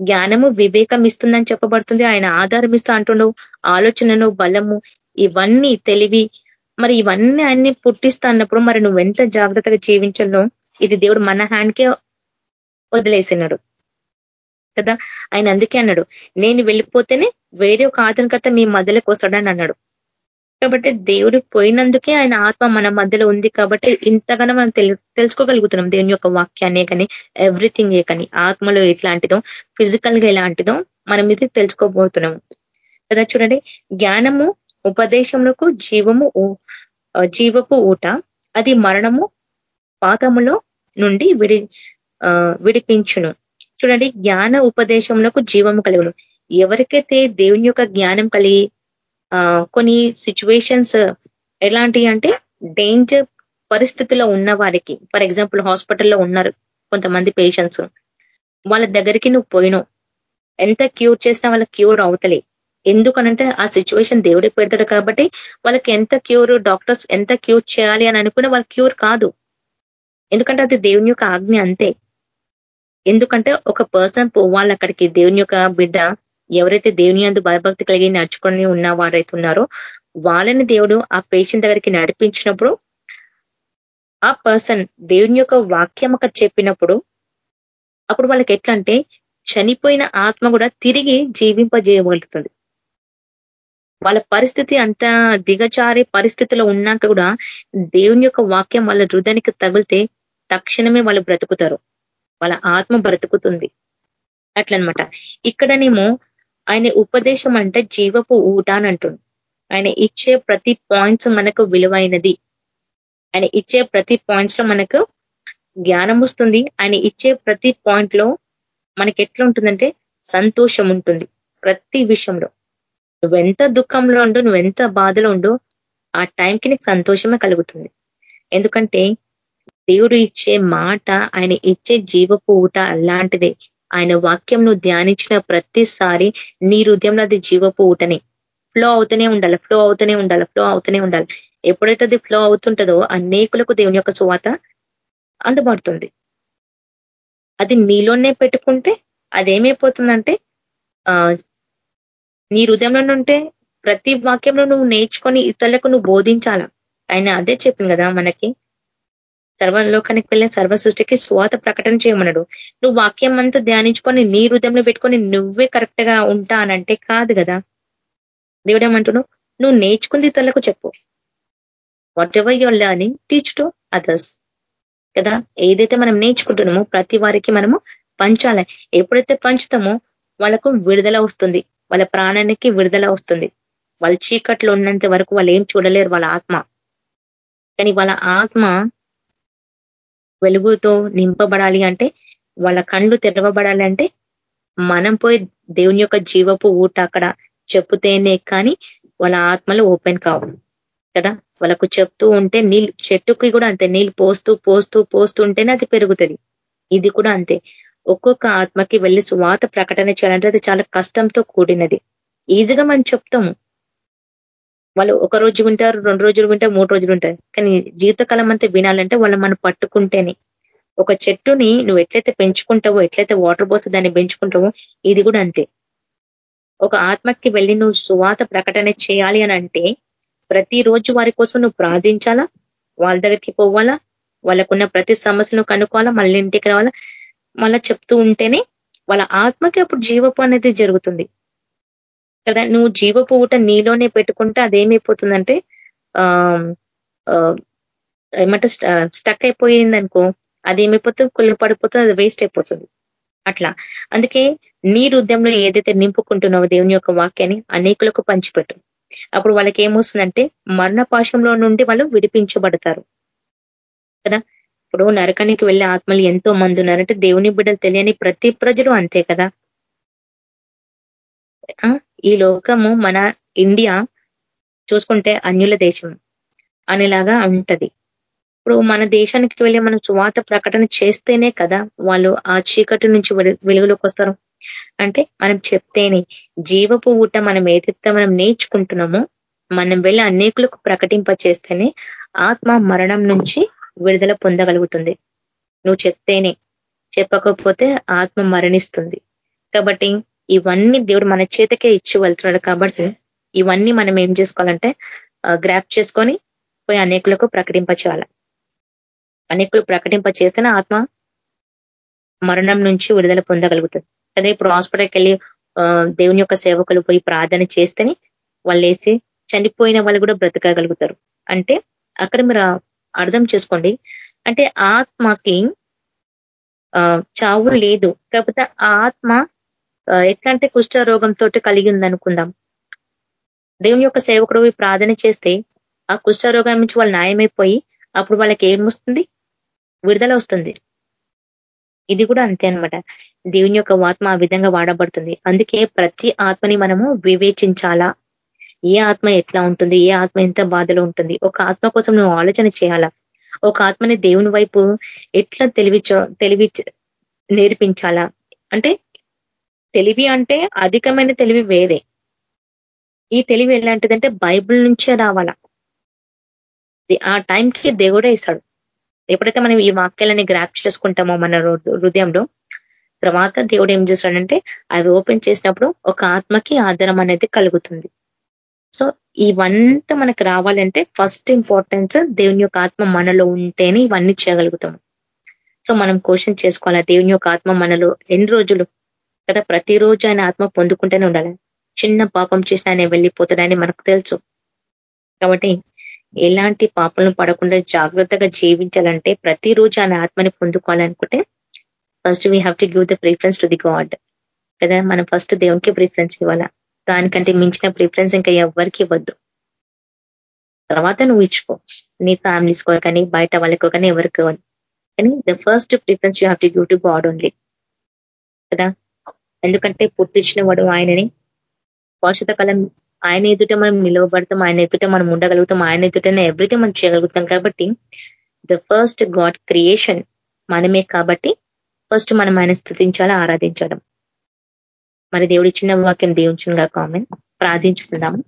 జ్ఞానము వివేకం ఇస్తుందని చెప్పబడుతుంది. ఆయన ఆధారం ఇస్తా అంటుండవు ఆలోచనను బలము ఇవన్నీ తెలివి. మరి ఇవన్నీ అన్ని పుట్టిస్తా అన్నప్పుడు మరి నువ్వు ఎంత జాగ్రత్తగా జీవించాలో ఇది దేవుడు మన హ్యాండ్కే వదిలేసినాడు. కదా? ఆయన అందుకే అన్నాడు నేను వెళ్ళిపోతేనే వేరే ఒక ఆధునికత మీ మధ్యలోకి వస్తాడని అన్నాడు. కాబట్టి దేవుడు పోయినందుకే ఆయన ఆత్మ మన మధ్యలో ఉంది కాబట్టి ఇంతగానో మనం తెలుసుకోగలుగుతున్నాం దేవుని యొక్క వాక్యాన్ని కానీ ఎవ్రీథింగ్ ఏ కానీ. ఆత్మలో ఎట్లాంటిదో ఫిజికల్గా ఎలాంటిదో మనం ఇది తెలుసుకోబోతున్నాము కదా చూడండి జ్ఞానము ఉపదేశములకు జీవము జీవపు ఊట. అది మరణము పాతములో నుండి విడి విడిపించును. చూడండి జ్ఞాన ఉపదేశములకు జీవము కలుగును. ఎవరికైతే దేవుని యొక్క జ్ఞానం కలిగి కొన్ని సిచ్యువేషన్స్ ఎలాంటి అంటే డేంజర్ పరిస్థితిలో ఉన్న వారికి ఫర్ ఎగ్జాంపుల్ హాస్పిటల్లో ఉన్నారు కొంతమంది పేషెంట్స్ వాళ్ళ దగ్గరికి నువ్వు పోయినావు. ఎంత క్యూర్ చేసినా వాళ్ళ క్యూర్ అవుతలే. ఎందుకనంటే ఆ సిచ్యువేషన్ దేవుడికి పెడతాడు కాబట్టి వాళ్ళకి ఎంత క్యూర్ డాక్టర్స్ ఎంత క్యూర్ చేయాలి అని అనుకున్న వాళ్ళ క్యూర్ కాదు. ఎందుకంటే అది దేవుని యొక్క ఆజ్ఞ అంతే. ఎందుకంటే ఒక పర్సన్ పోవాలి అక్కడికి దేవుని యొక్క బిడ్డ ఎవరైతే దేవుని అందు భయభక్తి కలిగి నడుచుకొని ఉన్న వారైతే ఉన్నారో వాళ్ళని దేవుడు ఆ పేషెంట్ దగ్గరికి నడిపించినప్పుడు ఆ పర్సన్ దేవుని యొక్క వాక్యం అక్కడ చెప్పినప్పుడు అప్పుడు వాళ్ళకి ఎట్లా అంటే చనిపోయిన ఆత్మ కూడా తిరిగి జీవింపజేయగలుగుతుంది. వాళ్ళ పరిస్థితి అంత దిగచారే పరిస్థితిలో ఉన్నాక కూడా దేవుని యొక్క వాక్యం వాళ్ళ హృదయానికి తగిలితే తక్షణమే వాళ్ళు బ్రతుకుతారు. వాళ్ళ ఆత్మ బ్రతుకుతుంది. అట్లనమాట. ఇక్కడనేమో ఆయన ఉపదేశం అంటే జీవపు ఊట అని అంటుంది ఆయన ఇచ్చే ప్రతి పాయింట్స్ మనకు విలువైనది. ఆయన ఇచ్చే ప్రతి పాయింట్స్లో మనకు జ్ఞానం వస్తుంది. ఆయన ఇచ్చే ప్రతి పాయింట్లో మనకి ఎట్లా ఉంటుందంటే సంతోషం ఉంటుంది. ప్రతి విషయంలో. నువ్వెంత దుఃఖంలో ఉండు నువ్వెంత బాధలో ఉండు ఆ టైంకి నీకు సంతోషమే కలుగుతుంది. ఎందుకంటే దేవుడు ఇచ్చే మాట ఆయన ఇచ్చే జీవపు ఊట అలాంటిదే. ఆయన వాక్యం నువ్వు ధ్యానించిన ప్రతిసారి నీ హృదయంలో అది జీవపు ఊటనే ఫ్లో అవుతూనే ఉండాలి ఫ్లో అవుతూనే ఉండాలి ఫ్లో అవుతూనే ఉండాలి. ఎప్పుడైతే అది ఫ్లో అవుతుంటుందో అనేకులకు దేవుని యొక్క సువాత అందుబడుతుంది అది నీలోనే పెట్టుకుంటే అదేమైపోతుందంటే నీ హృదయంలో ఉంటే ప్రతి వాక్యంలో నువ్వు నేర్చుకొని ఇతరులకు నువ్వు బోధించాల? ఆయన అదే చెప్పింది కదా మనకి. సర్వలోకానికి వెళ్ళిన సర్వ సృష్టికి స్వాత ప్రకటన చేయమన్నాడు. నువ్వు వాక్యం అంతా ధ్యానించుకొని నీ హృదయంలో పెట్టుకొని నువ్వే కరెక్ట్గా ఉంటా అనంటే కాదు కదా. దేవుడేమంటున్నావు నువ్వు నేర్చుకుంది ఇతరులకు చెప్పు. Whatever your learning teach to others కదా? ఏదైతే మనం నేర్చుకుంటున్నామో ప్రతి వారికి మనము పంచాలి. ఎప్పుడైతే పంచుతామో వాళ్ళకు విడుదల వస్తుంది. వాళ్ళ ప్రాణానికి విడుదల వస్తుంది. వాళ్ళ చీకట్లో ఉన్నంత వరకు వాళ్ళు ఏం చూడలేరు వాళ్ళ ఆత్మ. కానీ వాళ్ళ ఆత్మ వెలుగుతో నింపబడాలి అంటే వాళ్ళ కళ్ళు తెరవబడాలి అంటే మనం పోయి దేవుని యొక్క జీవపు ఊట అక్కడ చెప్పుతేనే కానీ వాళ్ళ ఆత్మలు ఓపెన్ కావు. కదా? వాళ్ళకు చెప్తూ ఉంటే నీళ్ళు చెట్టుకి కూడా అంతే నీళ్ళు పోస్తూ పోస్తూ పోస్తూ ఉంటేనే అది పెరుగుతుంది. ఇది కూడా అంతే. ఒక్కొక్క ఆత్మకి వెళ్ళి సువాత ప్రకటన చేయాలంటే అది చాలా కష్టంతో కూడినది. ఈజీగా మనం చెప్తాము. వాళ్ళు ఒక రోజు వింటారు రెండు రోజులు వింటారు మూడు రోజులు ఉంటారు కానీ జీవితకాలం అంతా వినాలంటే వాళ్ళు మనం పట్టుకుంటేనే. ఒక చెట్టుని నువ్వు ఎట్లయితే పెంచుకుంటావో ఎట్లయితే వాటర్ పోతే దాన్ని పెంచుకుంటావో ఇది కూడా అంతే. ఒక ఆత్మకి వెళ్ళి నువ్వు సువాత ప్రకటన చేయాలి అని అంటే ప్రతిరోజు వారి కోసం నువ్వు ప్రార్థించాలా? వాళ్ళ దగ్గరికి పోవాలా? వాళ్ళకున్న ప్రతి సమస్యను కనుక్కోవాలా? మళ్ళీ ఇంటికి రావాలా? మళ్ళా చెప్తూ ఉంటేనే వాళ్ళ ఆత్మకి అప్పుడు జీవపు అనేది జరుగుతుంది. కదా నువ్వు జీవపు ఊట నీలోనే పెట్టుకుంటే అదేమైపోతుందంటే ఆ ఏమంటే స్టక్ అయిపోయింది అనుకో అది ఏమైపోతుంది కుళ్ళు పడిపోతుంది అది వేస్ట్ అయిపోతుంది. అట్లా. అందుకే నీ హృదయంలో ఏదైతే నింపుకుంటున్నావో దేవుని యొక్క వాక్యాన్ని అనేకులకు పంచిపెట్టు. అప్పుడు వాళ్ళకి ఏమొస్తుందంటే మరణ పాశంలో నుండి వాళ్ళు విడిపించబడతారు. కదా? ఇప్పుడు నరకానికి వెళ్ళే ఆత్మలు ఎంతో మంది ఉన్నారంటే దేవుని బిడ్డలు తెలియని ప్రతి ప్రజలు అంతే కదా? ఈ లోకము మన ఇండియా చూసుకుంటే అన్యుల దేశం. అనేలాగా ఉంటది. ఇప్పుడు మన దేశానికి వెళ్ళి మనం చువాత ప్రకటన చేస్తేనే కదా వాళ్ళు ఆ చీకటి నుంచి వెలుగులోకి వస్తారు. అంటే మనం చెప్తేనే జీవపు ఊట మనం ఏదైతే మనం నేర్చుకుంటున్నామో మనం వెళ్ళి అనేకులకు ప్రకటింప చేస్తేనే ఆత్మ మరణం నుంచి విడుదల పొందగలుగుతుంది. నువ్వు చెప్తేనే చెప్పకపోతే ఆత్మ మరణిస్తుంది. కాబట్టి ఇవన్నీ దేవుడు మన చేతకే ఇచ్చి వెళ్తున్నాడు కాబట్టి ఇవన్నీ మనం ఏం చేసుకోవాలంటే గ్రాప్ చేసుకొని పోయి అనేకులకు ప్రకటింప చేయాల అనేకులు ప్రకటింప చేస్తేనే ఆత్మ మరణం నుంచి విడుదల పొందగలుగుతుంది. అదే ఇప్పుడు హాస్పిటల్కి వెళ్ళి దేవుని యొక్క సేవకులు పోయి ప్రార్థన చేస్తేనే వాళ్ళు వేసి చనిపోయిన వాళ్ళు కూడా బ్రతకగలుగుతారు. అంటే అక్కడ మీరు అర్థం చేసుకోండి. అంటే ఆత్మకి చావు లేదు. కాకపోతే ఆ ఆత్మ ఎట్లాంటి కుష్ఠ రోగంతో కలిగి ఉందనుకుందాం. దేవుని యొక్క సేవకుడు ప్రార్థన చేస్తే ఆ కుష్ఠ రోగం నుంచి వాళ్ళు న్యాయమైపోయి అప్పుడు వాళ్ళకి ఏమొస్తుంది? విడుదల వస్తుంది. ఇది కూడా అంతే అనమాట దేవుని యొక్క ఆత్మ ఆ విధంగా వాడబడుతుంది. అందుకే ప్రతి ఆత్మని మనము వివేచించాలా? ఏ ఆత్మ ఎట్లా ఉంటుంది? ఏ ఆత్మ ఎంత బాధలో ఉంటుంది? ఒక ఆత్మ కోసం నువ్వు ఆలోచన చేయాలా? ఒక ఆత్మని దేవుని వైపు ఎట్లా తెలివి తెలివి నేర్పించాలా? అంటే తెలివి అంటే అధికమైన తెలివి వేరే. ఈ తెలివి ఎలాంటిదంటే బైబుల్ నుంచే రావాల. ఆ టైంకి దేవుడే ఇస్తాడు. ఎప్పుడైతే మనం ఈ వాక్యాలని గ్రాప్ చేసుకుంటామో మన హృదయంలో తర్వాత దేవుడు ఏం చేస్తాడంటే అవి ఓపెన్ చేసినప్పుడు ఒక ఆత్మకి ఆధారం అనేది కలుగుతుంది. సో ఇవంతా మనకు రావాలంటే ఫస్ట్ ఇంపార్టెన్స్ దేవుని యొక్క ఆత్మ మనలో ఉంటేనే ఇవన్నీ చేయగలుగుతాము. సో మనం క్వశ్చన్ చేసుకోవాలా? దేవుని యొక్క ఆత్మ మనలో ఎన్ని రోజులు కదా ప్రతిరోజు ఆయన ఆత్మ పొందుకుంటూనే ఉండాలి. చిన్న పాపం చేసిన ఆయన వెళ్ళిపోతాడని మనకు తెలుసు. కాబట్టి ఎలాంటి పాపలను పడకుండా జాగ్రత్తగా జీవించాలంటే ప్రతిరోజు ఆయన ఆత్మని పొందుకోవాలనుకుంటే first we have to give the preference to the God కదా మనం ఫస్ట్ దేవునికి ప్రిఫరెన్స్ ఇవ్వాలా? దానికంటే మించిన ప్రిఫరెన్స్ ఇంకా ఎవరికి ఇవ్వద్దు. తర్వాత నువ్వు ఇచ్చుకో. నీ ఫ్యామిలీస్కో కానీ బయట వాళ్ళకో కానీ ఎవరికి కానీ. The first preference you have to give to God only కదా ఎందుకంటే పుట్టించిన వాడు ఆయనని భవిష్యత్ కాలం ఆయన ఎదుట మనం నిలవబడతాం ఆయన ఎదుట మనం ఉండగలుగుతాం ఆయన ఎదుటనే ఎవ్రీథింగ్ మనం చేయగలుగుతాం కాబట్టి ద ఫస్ట్ గాడ్ క్రియేషన్ మనమే కాబట్టి ఫస్ట్ మనం ఆయన స్థుతించాలా ఆరాధించడం మరి దేవుడు ఇచ్చిన వాక్యం దీవించుగా కామెంట్ ప్రార్థించుకుందాము.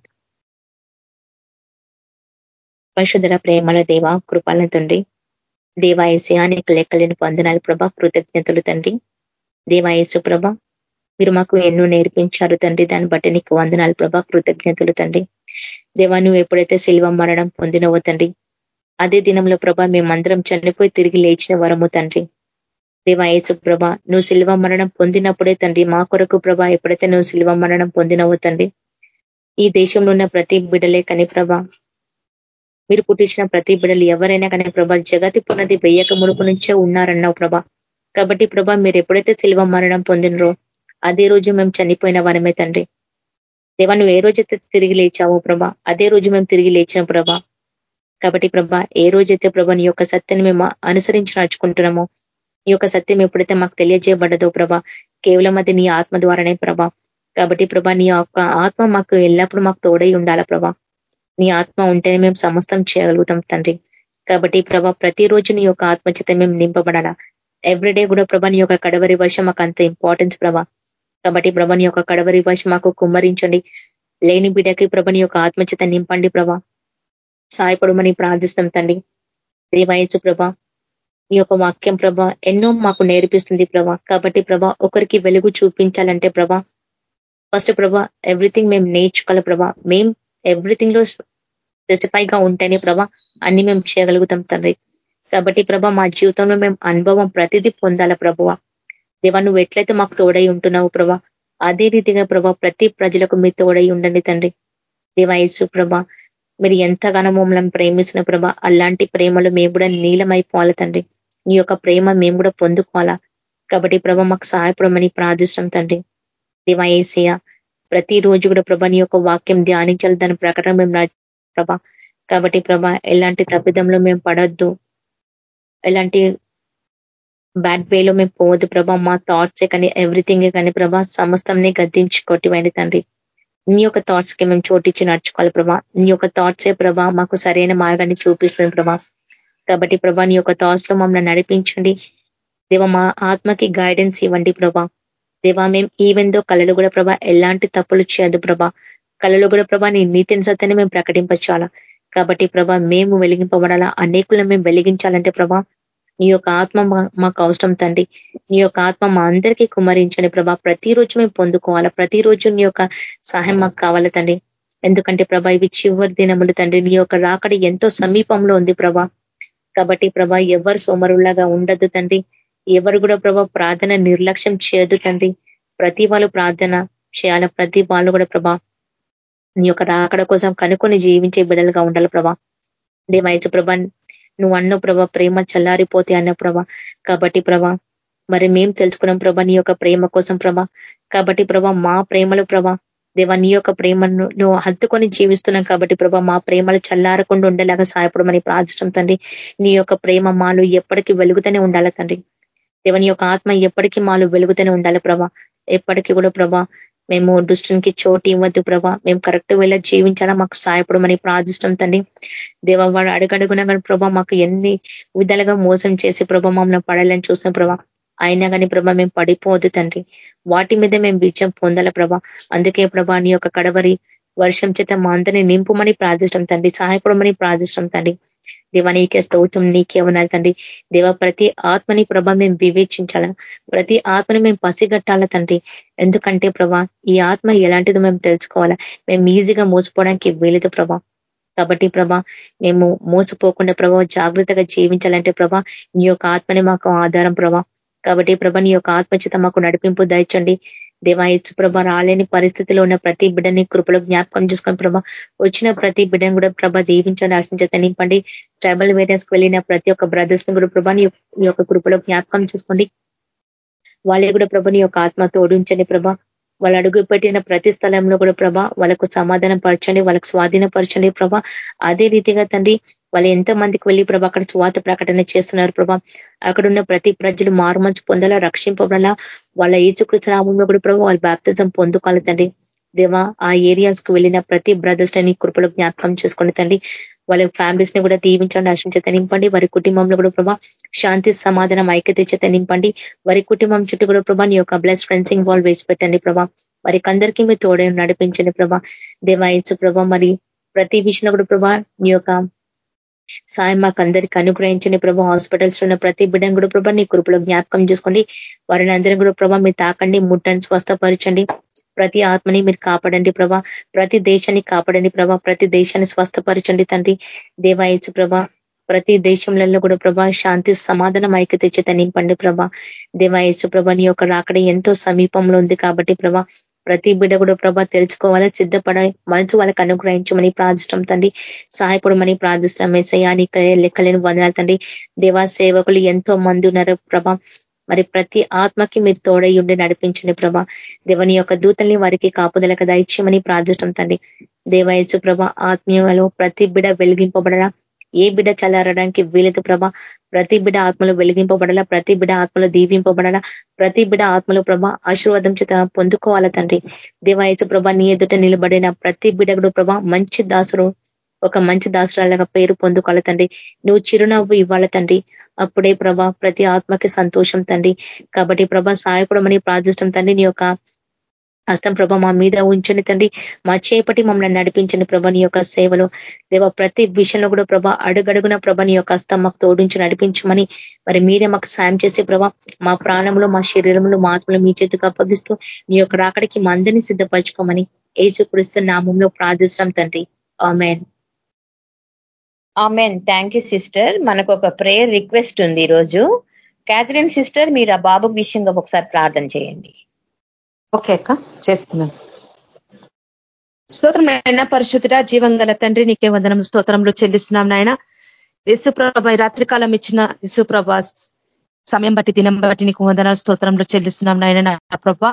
పరిశుధర ప్రేమల దేవ కృపాలను తండ్రి దేవాయసయానికి లెక్కలేని పొందనాలు ప్రభ కృతజ్ఞతలు తండ్రి. దేవాయసు ప్రభ మీరు మాకు ఎన్నో నేర్పించారు తండ్రి. దాన్ని బట్టి నీకు వందనాలు ప్రభా. కృతజ్ఞతలు తండ్రి. దేవా నువ్వు ఎప్పుడైతే శిల్వ మరణం పొందినవో తండ్రి అదే దినంలో ప్రభా మేమందరం చనిపోయి తిరిగి లేచిన వరము తండ్రి. దేవా యేసు ప్రభ నువ్వు శిల్వ మరణం పొందినప్పుడే తండ్రి మా కొరకు ప్రభా ఎప్పుడైతే నువ్వు శిల్వ మరణం పొందినవో తండ్రి ఈ దేశంలో ఉన్న ప్రతి బిడలే కని ప్రభా మీరు పుట్టించిన ప్రతి బిడలు ఎవరైనా కానీ ప్రభా జగతి పునది వెయ్యక మునుపు నుంచే ఉన్నారన్నావు ప్రభా. కాబట్టి ప్రభా మీరు ఎప్పుడైతే శిల్వ మరణం పొందినరో అదే రోజు మేము చనిపోయిన వారమే తండ్రి. దేవా నువ్వు ఏ రోజైతే తిరిగి లేచావో ప్రభా అదే రోజు మేము తిరిగి లేచిన ప్రభా. కాబట్టి ప్రభా ఏ రోజైతే ప్రభా నీ యొక్క సత్యాన్ని మేము అనుసరించి నడుచుకుంటున్నామో నీ యొక్క సత్యం ఎప్పుడైతే మాకు తెలియజేయబడ్డదో ప్రభా కేవలం అది నీ ఆత్మ ద్వారానే ప్రభా. కాబట్టి ప్రభా నీ యొక్క ఆత్మ మాకు ఎల్లప్పుడూ మాకు తోడై ఉండాలా ప్రభా? నీ ఆత్మ ఉంటేనే మేము సమస్తం చేయగలుగుతాం తండ్రి. కాబట్టి ప్రభా ప్రతిరోజు నీ యొక్క ఆత్మచిత మేము నింపబడాలా? ఎవ్రీడే కూడా ప్రభా నీ యొక్క కడవరి వర్షం మాకు అంత ఇంపార్టెన్స్ ప్రభా. కాబట్టి ప్రభని యొక్క కడవరి భాష మాకు కుమ్మరించండి. లేని బిడ్డకి ప్రభని యొక్క ఆత్మచిత నింపండి ప్రభా. సాయపడమని ప్రార్థిస్తాం తండ్రి. దేవాయచు ప్రభ ఈ యొక్క వాక్యం ప్రభ ఎన్నో మాకు నేర్పిస్తుంది ప్రభా. కాబట్టి ప్రభ ఒకరికి వెలుగు చూపించాలంటే ప్రభా ఫస్ట్ ప్రభ ఎవ్రీథింగ్ మేము నేర్చుకోవాలి ప్రభ. మేం ఎవ్రీథింగ్లో స్పెసిఫైగా ఉంటేనే ప్రభా అన్ని మేము చేయగలుగుతాం తండ్రి. కాబట్టి ప్రభ మా జీవితంలో మేము అనుభవం ప్రతిదీ పొందాల ప్రభువ. దేవా నువ్వు ఎట్లయితే మాకు తోడై ఉంటున్నావు ప్రభా అదే రీతిగా ప్రభా ప్రతి ప్రజలకు మీ తోడై ఉండండి తండ్రి. దేవాయసు ప్రభ మీరు ఎంతగానో మమ్మల్ని ప్రేమిస్తున్న ప్రభ అలాంటి ప్రేమలు మేము కూడా నీలమైపోవాలి తండ్రి. నీ యొక్క ప్రేమ మేము కూడా పొందుకోవాలా. కాబట్టి ప్రభ మాకు సహాయపడమని ప్రార్థిస్తున్నాం తండ్రి. దేవాయేసయ ప్రతిరోజు కూడా ప్రభ నీ యొక్క వాక్యం ధ్యానించాలి దాని ప్రకారం మేము ప్రభ. కాబట్టి ప్రభ ఎలాంటి తప్పిదంలో మేము పడొద్దు. ఎలాంటి బ్యాడ్ వేలో మేము పోవద్దు ప్రభా మా థాట్సే కానీ ఎవ్రీథింగ్ కానీ ప్రభా సమస్తంని గద్దించి కొట్టివైంది తండ్రి. నీ యొక్క థాట్స్కి మేము చోటిచ్చి నడుచుకోవాలి ప్రభా. నీ యొక్క థాట్సే ప్రభా మాకు సరైన మార్గాన్ని చూపిస్తుంది ప్రభా. కాబట్టి ప్రభా నీ యొక్క థాట్స్లో మమ్మల్ని నడిపించండి. దేవ మా ఆత్మకి గైడెన్స్ ఇవ్వండి ప్రభా. దేవా మేము ఈవెందో కళలు కూడా ప్రభా ఎలాంటి తప్పులు చేయదు ప్రభా. కళలు కూడా ప్రభా నీ నీతిని సత్యాన్ని మేము ప్రకటింపచాలా కాబట్టి ప్రభా మేము వెలిగింపబడాలా. అనేకులను మేము వెలిగించాలంటే ప్రభా నీ యొక్క ఆత్మ మాకు అవసరం తండ్రి. నీ యొక్క ఆత్మ మా అందరికీ కుమరించండి ప్రభా. ప్రతిరోజు మేము పొందుకోవాలా. ప్రతిరోజు నీ యొక్క సహాయం మాకు కావాలి తండ్రి. ఎందుకంటే ప్రభా ఇవి చివరి దినములు తండ్రి. నీ యొక్క రాకడి ఎంతో సమీపంలో ఉంది ప్రభా. కాబట్టి ప్రభా ఎవరు సోమరులాగా ఉండద్దు తండ్రి. ఎవరు కూడా ప్రభా ప్రార్థన నిర్లక్ష్యం చేయదు తండ్రి. ప్రతి వాళ్ళు ప్రార్థన చేయాల. ప్రతి వాళ్ళు కూడా ప్రభా నీ యొక్క రాకడ కోసం కనుక్కొని జీవించే బిడ్డలుగా ఉండాలి ప్రభా. దేవాయచు ప్రభా నువ్వు అన్న ప్రభా ప్రేమ చల్లారిపోతే అన్న ప్రభా. కాబట్టి ప్రభా మరి మేము తెలుసుకున్నాం ప్రభా నీ యొక్క ప్రేమ కోసం ప్రభా. కాబట్టి ప్రభా మా ప్రేమలు ప్రభా దేవా నీ యొక్క ప్రేమను నువ్వు హత్తుకొని జీవిస్తున్నాం కాబట్టి ప్రభా మా ప్రేమలు చల్లారకుండా ఉండేలాగా సహాయపడమని ప్రార్థించడం తండ్రి. నీ యొక్క ప్రేమ మాలు ఎప్పటికీ వెలుగుతూనే ఉండాలి తండ్రి. దేవని యొక్క ఆత్మ ఎప్పటికీ మాలు వెలుగుతూనే ఉండాలి ప్రభా. ఎప్పటికీ కూడా ప్రభా మేము దుష్టునికి చోటు ఇవ్వద్దు ప్రభా. మేము కరెక్ట్ వెళ్ళి జీవించాలా మాకు సహాయపడమని ప్రార్థిస్తాం తండ్రి. దేవ వాడు అడుగడుగునా కానీ ప్రభా మాకు ఎన్ని విధాలుగా మోసం చేసి ప్రభా మమ్మల్ని పడాలని చూసిన ప్రభా. అయినా కానీ ప్రభా మేము పడిపోవద్దు తండ్రి. వాటి మీద మేము విజయం పొందాల ప్రభా. అందుకే ప్రభా నీ యొక్క కడవరి వర్షం చేత మా అందరినీ నింపుమని ప్రార్థిష్టం తండ్రి. సహాయపడమని ప్రార్థిష్టం తండ్రి. దేవ నీకే స్తోత్రం నీకే ఉన్నారు తండ్రి. దేవ ప్రతి ఆత్మని ప్రభ మేము వివేచించాల? ప్రతి ఆత్మని మేము పసిగట్టాల తండ్రి? ఎందుకంటే ప్రభా ఈ ఆత్మ ఎలాంటిదో మేము తెలుసుకోవాలా? మేము ఈజీగా మోసపోవడానికి వీలదు ప్రభా. కాబట్టి ప్రభా మేము మోసపోకుండా ప్రభా జాగ్రత్తగా జీవించాలంటే ప్రభా నీ యొక్క ఆత్మని మాకు ఆధారం ప్రభా. కాబట్టి ప్రభ నీ యొక్క ఆత్మచిత మాకు నడిపింపు దయచండి. దేవాయచ్చు ప్రభ రాలేని పరిస్థితిలో ఉన్న ప్రతి బిడ్డని కృపలో జ్ఞాపకం చేసుకొని ప్రభ వచ్చిన ప్రతి బిడ్డను కూడా ప్రభ దీవించండి ఆశించే నింపండి. ట్రైబల్ వేరియన్స్కి వెళ్ళిన ప్రతి ఒక్క బ్రదర్స్ని కూడా ప్రభా నీ యొక్క కృపలో జ్ఞాపకం చేసుకోండి వాళ్ళే కూడా ప్రభ నీ యొక్క ఆత్మ ఓడించండి ప్రభ. వాళ్ళు అడుగు పెట్టిన ప్రతి స్థలంలో కూడా ప్రభ వాళ్ళకు సమాధానం పరచండి వాళ్ళకు స్వాధీనపరచండి ప్రభ. అదే రీతిగా తండ్రి వాళ్ళు ఎంతో మందికి వెళ్ళి ప్రభా అక్కడ స్వాత ప్రకటన చేస్తున్నారు ప్రభా. అక్కడ ఉన్న ప్రతి ప్రజలు మారుమంచు పొందాలా రక్షింపబడాలా. వాళ్ళ ఈచుకృష్ణనామంలో కూడా ప్రభావ వాళ్ళ బ్యాప్తిజం పొందుకోవాలి తండ్రి. దేవా ఆ ఏరియాస్కు వెళ్ళిన ప్రతి బ్రదర్స్ని కృపలో జ్ఞాపకం చేసుకోండి తండ్రి. వాళ్ళ ఫ్యామిలీస్ని కూడా దీవించండి ఆశించేత నింపండి. వారి కుటుంబంలో కూడా ప్రభా శాంతి సమాధానం ఐక్యత చేత నింపండి. వారి కుటుంబం చుట్టూ కూడా ప్రభా నీ యొక్క బ్లస్ ఫ్రెండ్సింగ్ వాల్ వేసి పెట్టండి ప్రభా. వారికి అందరికీ మీరు తోడే నడిపించండి ప్రభా. దేవాయచు ప్రభా మరి ప్రతి విషయంలో కూడా ప్రభా నీ యొక్క సాయం మాకు అందరికి అనుగ్రహించండి ప్రభా. హాస్పిటల్స్ ఉన్న ప్రతి బిడ్డను కూడా ప్రభా నీ కృపలో జ్ఞాపకం చేసుకోండి. వారిని అందరం కూడా ప్రభా మీరు తాకండి ముట్టండి స్వస్థపరచండి. ప్రతి ఆత్మని మీరు కాపాడండి ప్రభా. ప్రతి దేశాన్ని కాపాడండి ప్రభా. ప్రతి దేశాన్ని స్వస్థపరచండి తండ్రి. దేవాయచు ప్రభా ప్రతి దేశంలో కూడా ప్రభా శాంతి సమాధానం ఐక్యత చేత నింపండి ప్రభా. దేవాయచు ప్రభా నీ యొక్క రాకడ ఎంతో సమీపంలో ఉంది కాబట్టి ప్రభా. ప్రతి బిడ్డ కూడా ప్రభా తెలుసుకోవాలా సిద్ధపడ మంచు వాళ్ళకి అనుగ్రహించమని ప్రార్థిస్తాం తండ్రి. సహాయపడమని ప్రార్థిష్టం మెసయానికి లెక్కలేని వందనాలు తండ్రి. దేవా సేవకులు ఎంతో మంది ఉన్నారు ప్రభా. మరి ప్రతి ఆత్మకి మీరు తోడై ఉండి నడిపించండి ప్రభా. దేవని యొక్క దూతల్ని వారికి కాపుదలకు దయచేయమని ప్రార్థిస్తాం తండ్రి. దేవాయచు ప్రభ ఆత్మీయలో ప్రతి బిడ వెలిగింపబడరా. ఏ బిడ్డ చల్లారడానికి వీలదు ప్రభ ప్రతి బిడ ఆత్మలో వెలిగింపబడాలా ప్రతి బిడ ఆత్మలో దీవింపబడాలా ప్రతి బిడ ఆత్మలో ప్రభ ఆశీర్వాదం చేత పొందుకోవాలా తండ్రి. దేవాయచు ప్రభ నీ ఎదుట నిలబడిన ప్రతి బిడగుడు ప్రభ మంచి దాసుడు ఒక మంచి దాసురాలుగా పేరు పొందుకోవాలి తండ్రి. నువ్వు చిరునవ్వు ఇవ్వాలి తండ్రి. అప్పుడే ప్రభా ప్రతి ఆత్మకి సంతోషం తండ్రి. కాబట్టి ప్రభా సాయపడమని ప్రార్థిష్టం తండ్రి. నీ యొక్క హస్తం ప్రభ మా మీద ఉంచండి తండ్రి. మా చేపటి మమ్మల్ని నడిపించండి ప్రభ నీ యొక్క సేవలో. దేవ ప్రతి విషయంలో కూడా ప్రభ అడుగడుగున ప్రభ నీ యొక్క హస్తం మాకు తోడించి నడిపించమని మరి మీరే మాకు సాయం చేసే ప్రభ మా ప్రాణంలో మా శరీరంలో మా ఆత్మలో మీ చేతికి అప్పగిస్తూ నీ యొక్క రాకడికి మా అందరినీ సిద్ధపరచుకోమని ఏసుక్రీస్తు నామంలో ప్రార్థిస్తున్నాం తండ్రి. Amen. Amen. Thank you sister. మనకు ఒక ప్రేయర్ రిక్వెస్ట్ ఉంది ఈరోజు. క్యాథరిన్ సిస్టర్ మీరు ఆ బాబు విషయంగా ఒకసారి ప్రార్థన చేయండి. ఓకే అక్క చేస్తున్నాను. స్తోత్రం నాయన పరిశుద్ధుడ జీవం గల తండ్రి నీకే వందనం స్తోత్రంలో చెల్లిస్తున్నాం నాయన. యేసుప్రభ రాత్రికాలం ఇచ్చిన యేసుప్రభ సమయం బట్టి దినం బట్టి నీకు వందనాలు స్తోత్రంలో చెల్లిస్తున్నాం నాయన. నా ప్రభ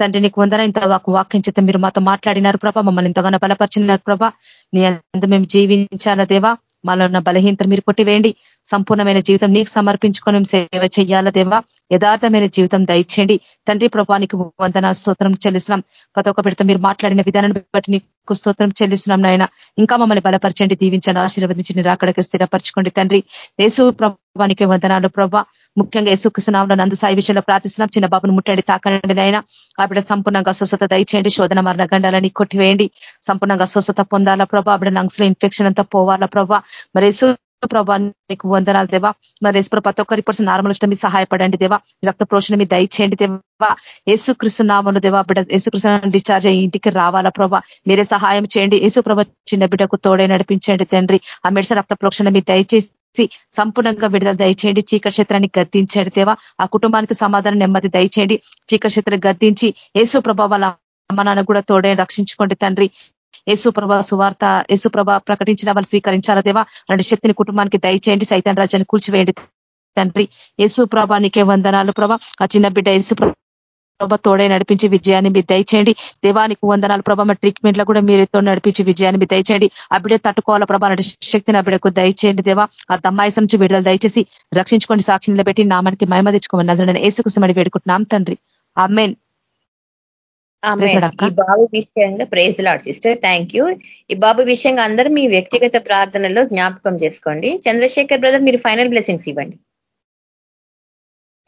తండ్రి నీకు వందన ఇంత వాక్యం చేత మీరు మాతో మాట్లాడినారు ప్రభ. మమ్మల్ని ఇంతగానో బలపరిచినారు ప్రభ. నీ అంత మేము జీవించాల దేవా? మాలో ఉన్న బలహీనత మీరు కొట్టివేయండి. సంపూర్ణమైన జీవితం నీకు సమర్పించుకొని సేవ చెయ్యాల దేవా? యథార్థమైన జీవితం దయచేయండి. తండ్రి ప్రభానికి వందన స్తోత్రం చెల్లిస్తున్నాం. ప్రతి ఒక్క బిడ్డతో మీరు మాట్లాడిన విధానాన్ని బట్టి నీకు స్తోత్రం చెల్లిస్తున్నాం నాయన. ఇంకా మమ్మల్ని బలపరచండి దీవించండి ఆశీర్వదించి రాకడికి స్థిరపరచుకోండి తండ్రి. యేసు ప్రభానికి వందనాలు ప్రభా. ముఖ్యంగా యేసుకృష్ణంలో నందు సాయి విషయంలో ప్రార్థిస్తున్నాం. చిన్న బాబును ముట్టండి తాకండి నాయన. ఆ బిడ్డ సంపూర్ణంగా స్వస్థత దయచేయండి. శోధన మరణ గండాలని కొట్టివేయండి. సంపూర్ణంగా స్వస్థత పొందాలా ప్రభా? ఆవిడ లంగ్స్లో ఇన్ఫెక్షన్ అంతా పోవాలా ప్రభా? మరి ప్రభా నీకు వందనాలు దేవా. మరి యేసు ప్రతి ఒక్కరి పర్సన్ నార్మల్ ఇష్టం మీ సహాయపడండి దేవా. రక్త ప్రోషణ మీ దయచేయండి దేవా. యేసుకృష్ణ నామను దేవా బిడ్డ యేసుకృష్ణ డిశ్చార్జ్ అయ్యి ఇంటికి రావాలా ప్రభా. మీరే సహాయం చేయండి. యేసు ప్రభ చిన్న బిడ్డకు తోడే నడిపించండి తండ్రి. ఆ మెడిసిన్ రక్త ప్రోక్షణ మీ దయచేసి సంపూర్ణంగా విడుదల దయచేయండి. చీకటి క్షేత్రాన్ని గద్దించండి దేవా. ఆ కుటుంబానికి సమాధానం నెమ్మది దయచేయండి. చీకటి క్షేత్రం గద్దించి యేసు ప్రభ వాళ్ళ అమ్మ నాన్న కూడా తోడే రక్షించుకోండి తండ్రి. యేసుప్రభ సువార్త యేసుప్రభ ప్రకటించిన వాళ్ళు స్వీకరించాల దేవా? రెండు శక్తిని కుటుంబానికి దయచేయండి. సైతాన్ రాజ్యాన్ని కూల్చివేయండి తండ్రి. యేసు ప్రభానికే వందనాలు ప్రభా. ఆ చిన్న బిడ్డ యేసు ప్రభ తోడే నడిపించి విజయాన్ని మీరు దయచేయండి. దేవానికి వందనాలు ప్రభ. మా ట్రీట్మెంట్లో కూడా మీరుతో నడిపించి విజయాన్ని మీరు దయచేయండి. ఆ బిడ్డ తట్టుకోవాల ప్రభా? శక్తిని ఆ బిడ్డకు దయచేయండి దేవా. ఆ దమ్మాయిసం నుంచి విడుదల దయచేసి రక్షించుకోండి. సాక్షి నిలబెట్టి నామానికి మహిమ తెచ్చుకోమని నజరని ఏసుకుసమని వేడుకుంటున్నాం తండ్రి. అమ్మేన్ ఈ బాబు విషయంగా praise lord sister thank you ఈ బాబు విషయంగా అందరూ మీ వ్యక్తిగత ప్రార్థనలో జ్ఞాపకం చేసుకోండి. చంద్రశేఖర్ బ్రదర్ మీరు ఫైనల్ బ్లెస్సింగ్స్ ఇవ్వండి.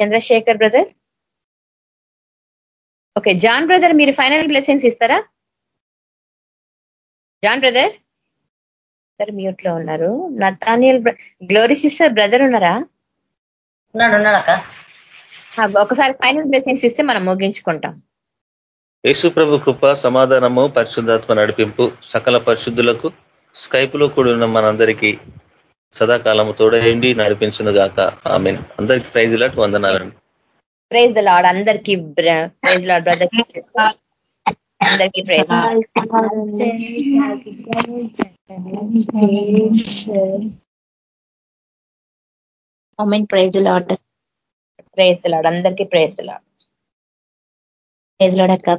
Chandrashekhar brother okay John brother మీరు ఫైనల్ బ్లెస్సింగ్స్ ఇస్తారా? జాన్ బ్రదర్ సార్ మ్యూట్లో ఉన్నారు నతానియల్ గ్లోరీ సిస్టర్ బ్రదర్ ఉన్నారా? ఉన్నాడు ఉన్నాడక్క. ఒకసారి ఫైనల్ బ్లెస్సింగ్స్ ఇస్తే మనం ముగించుకుంటాం. యేసు ప్రభు కృప సమాధానము పరిశుద్ధాత్మ నడిపింపు సకల పరిశుద్ధులకు స్కైపులో కూడి ఉన్న మనందరికీ సదాకాలము తోడేయండి నడిపించును గాక. ఆమె అందరికి ప్రైజ్ లాట్ వందనాలండి. Praise the Lord. అందరికి ప్రైజ్ లాడ్ బ్రదర్. అందరికి praise praise Lord. Praise Lord. అందరికి ప్రైజ్ లాడ్. ప్రైజ్ లాడ్ అక్క.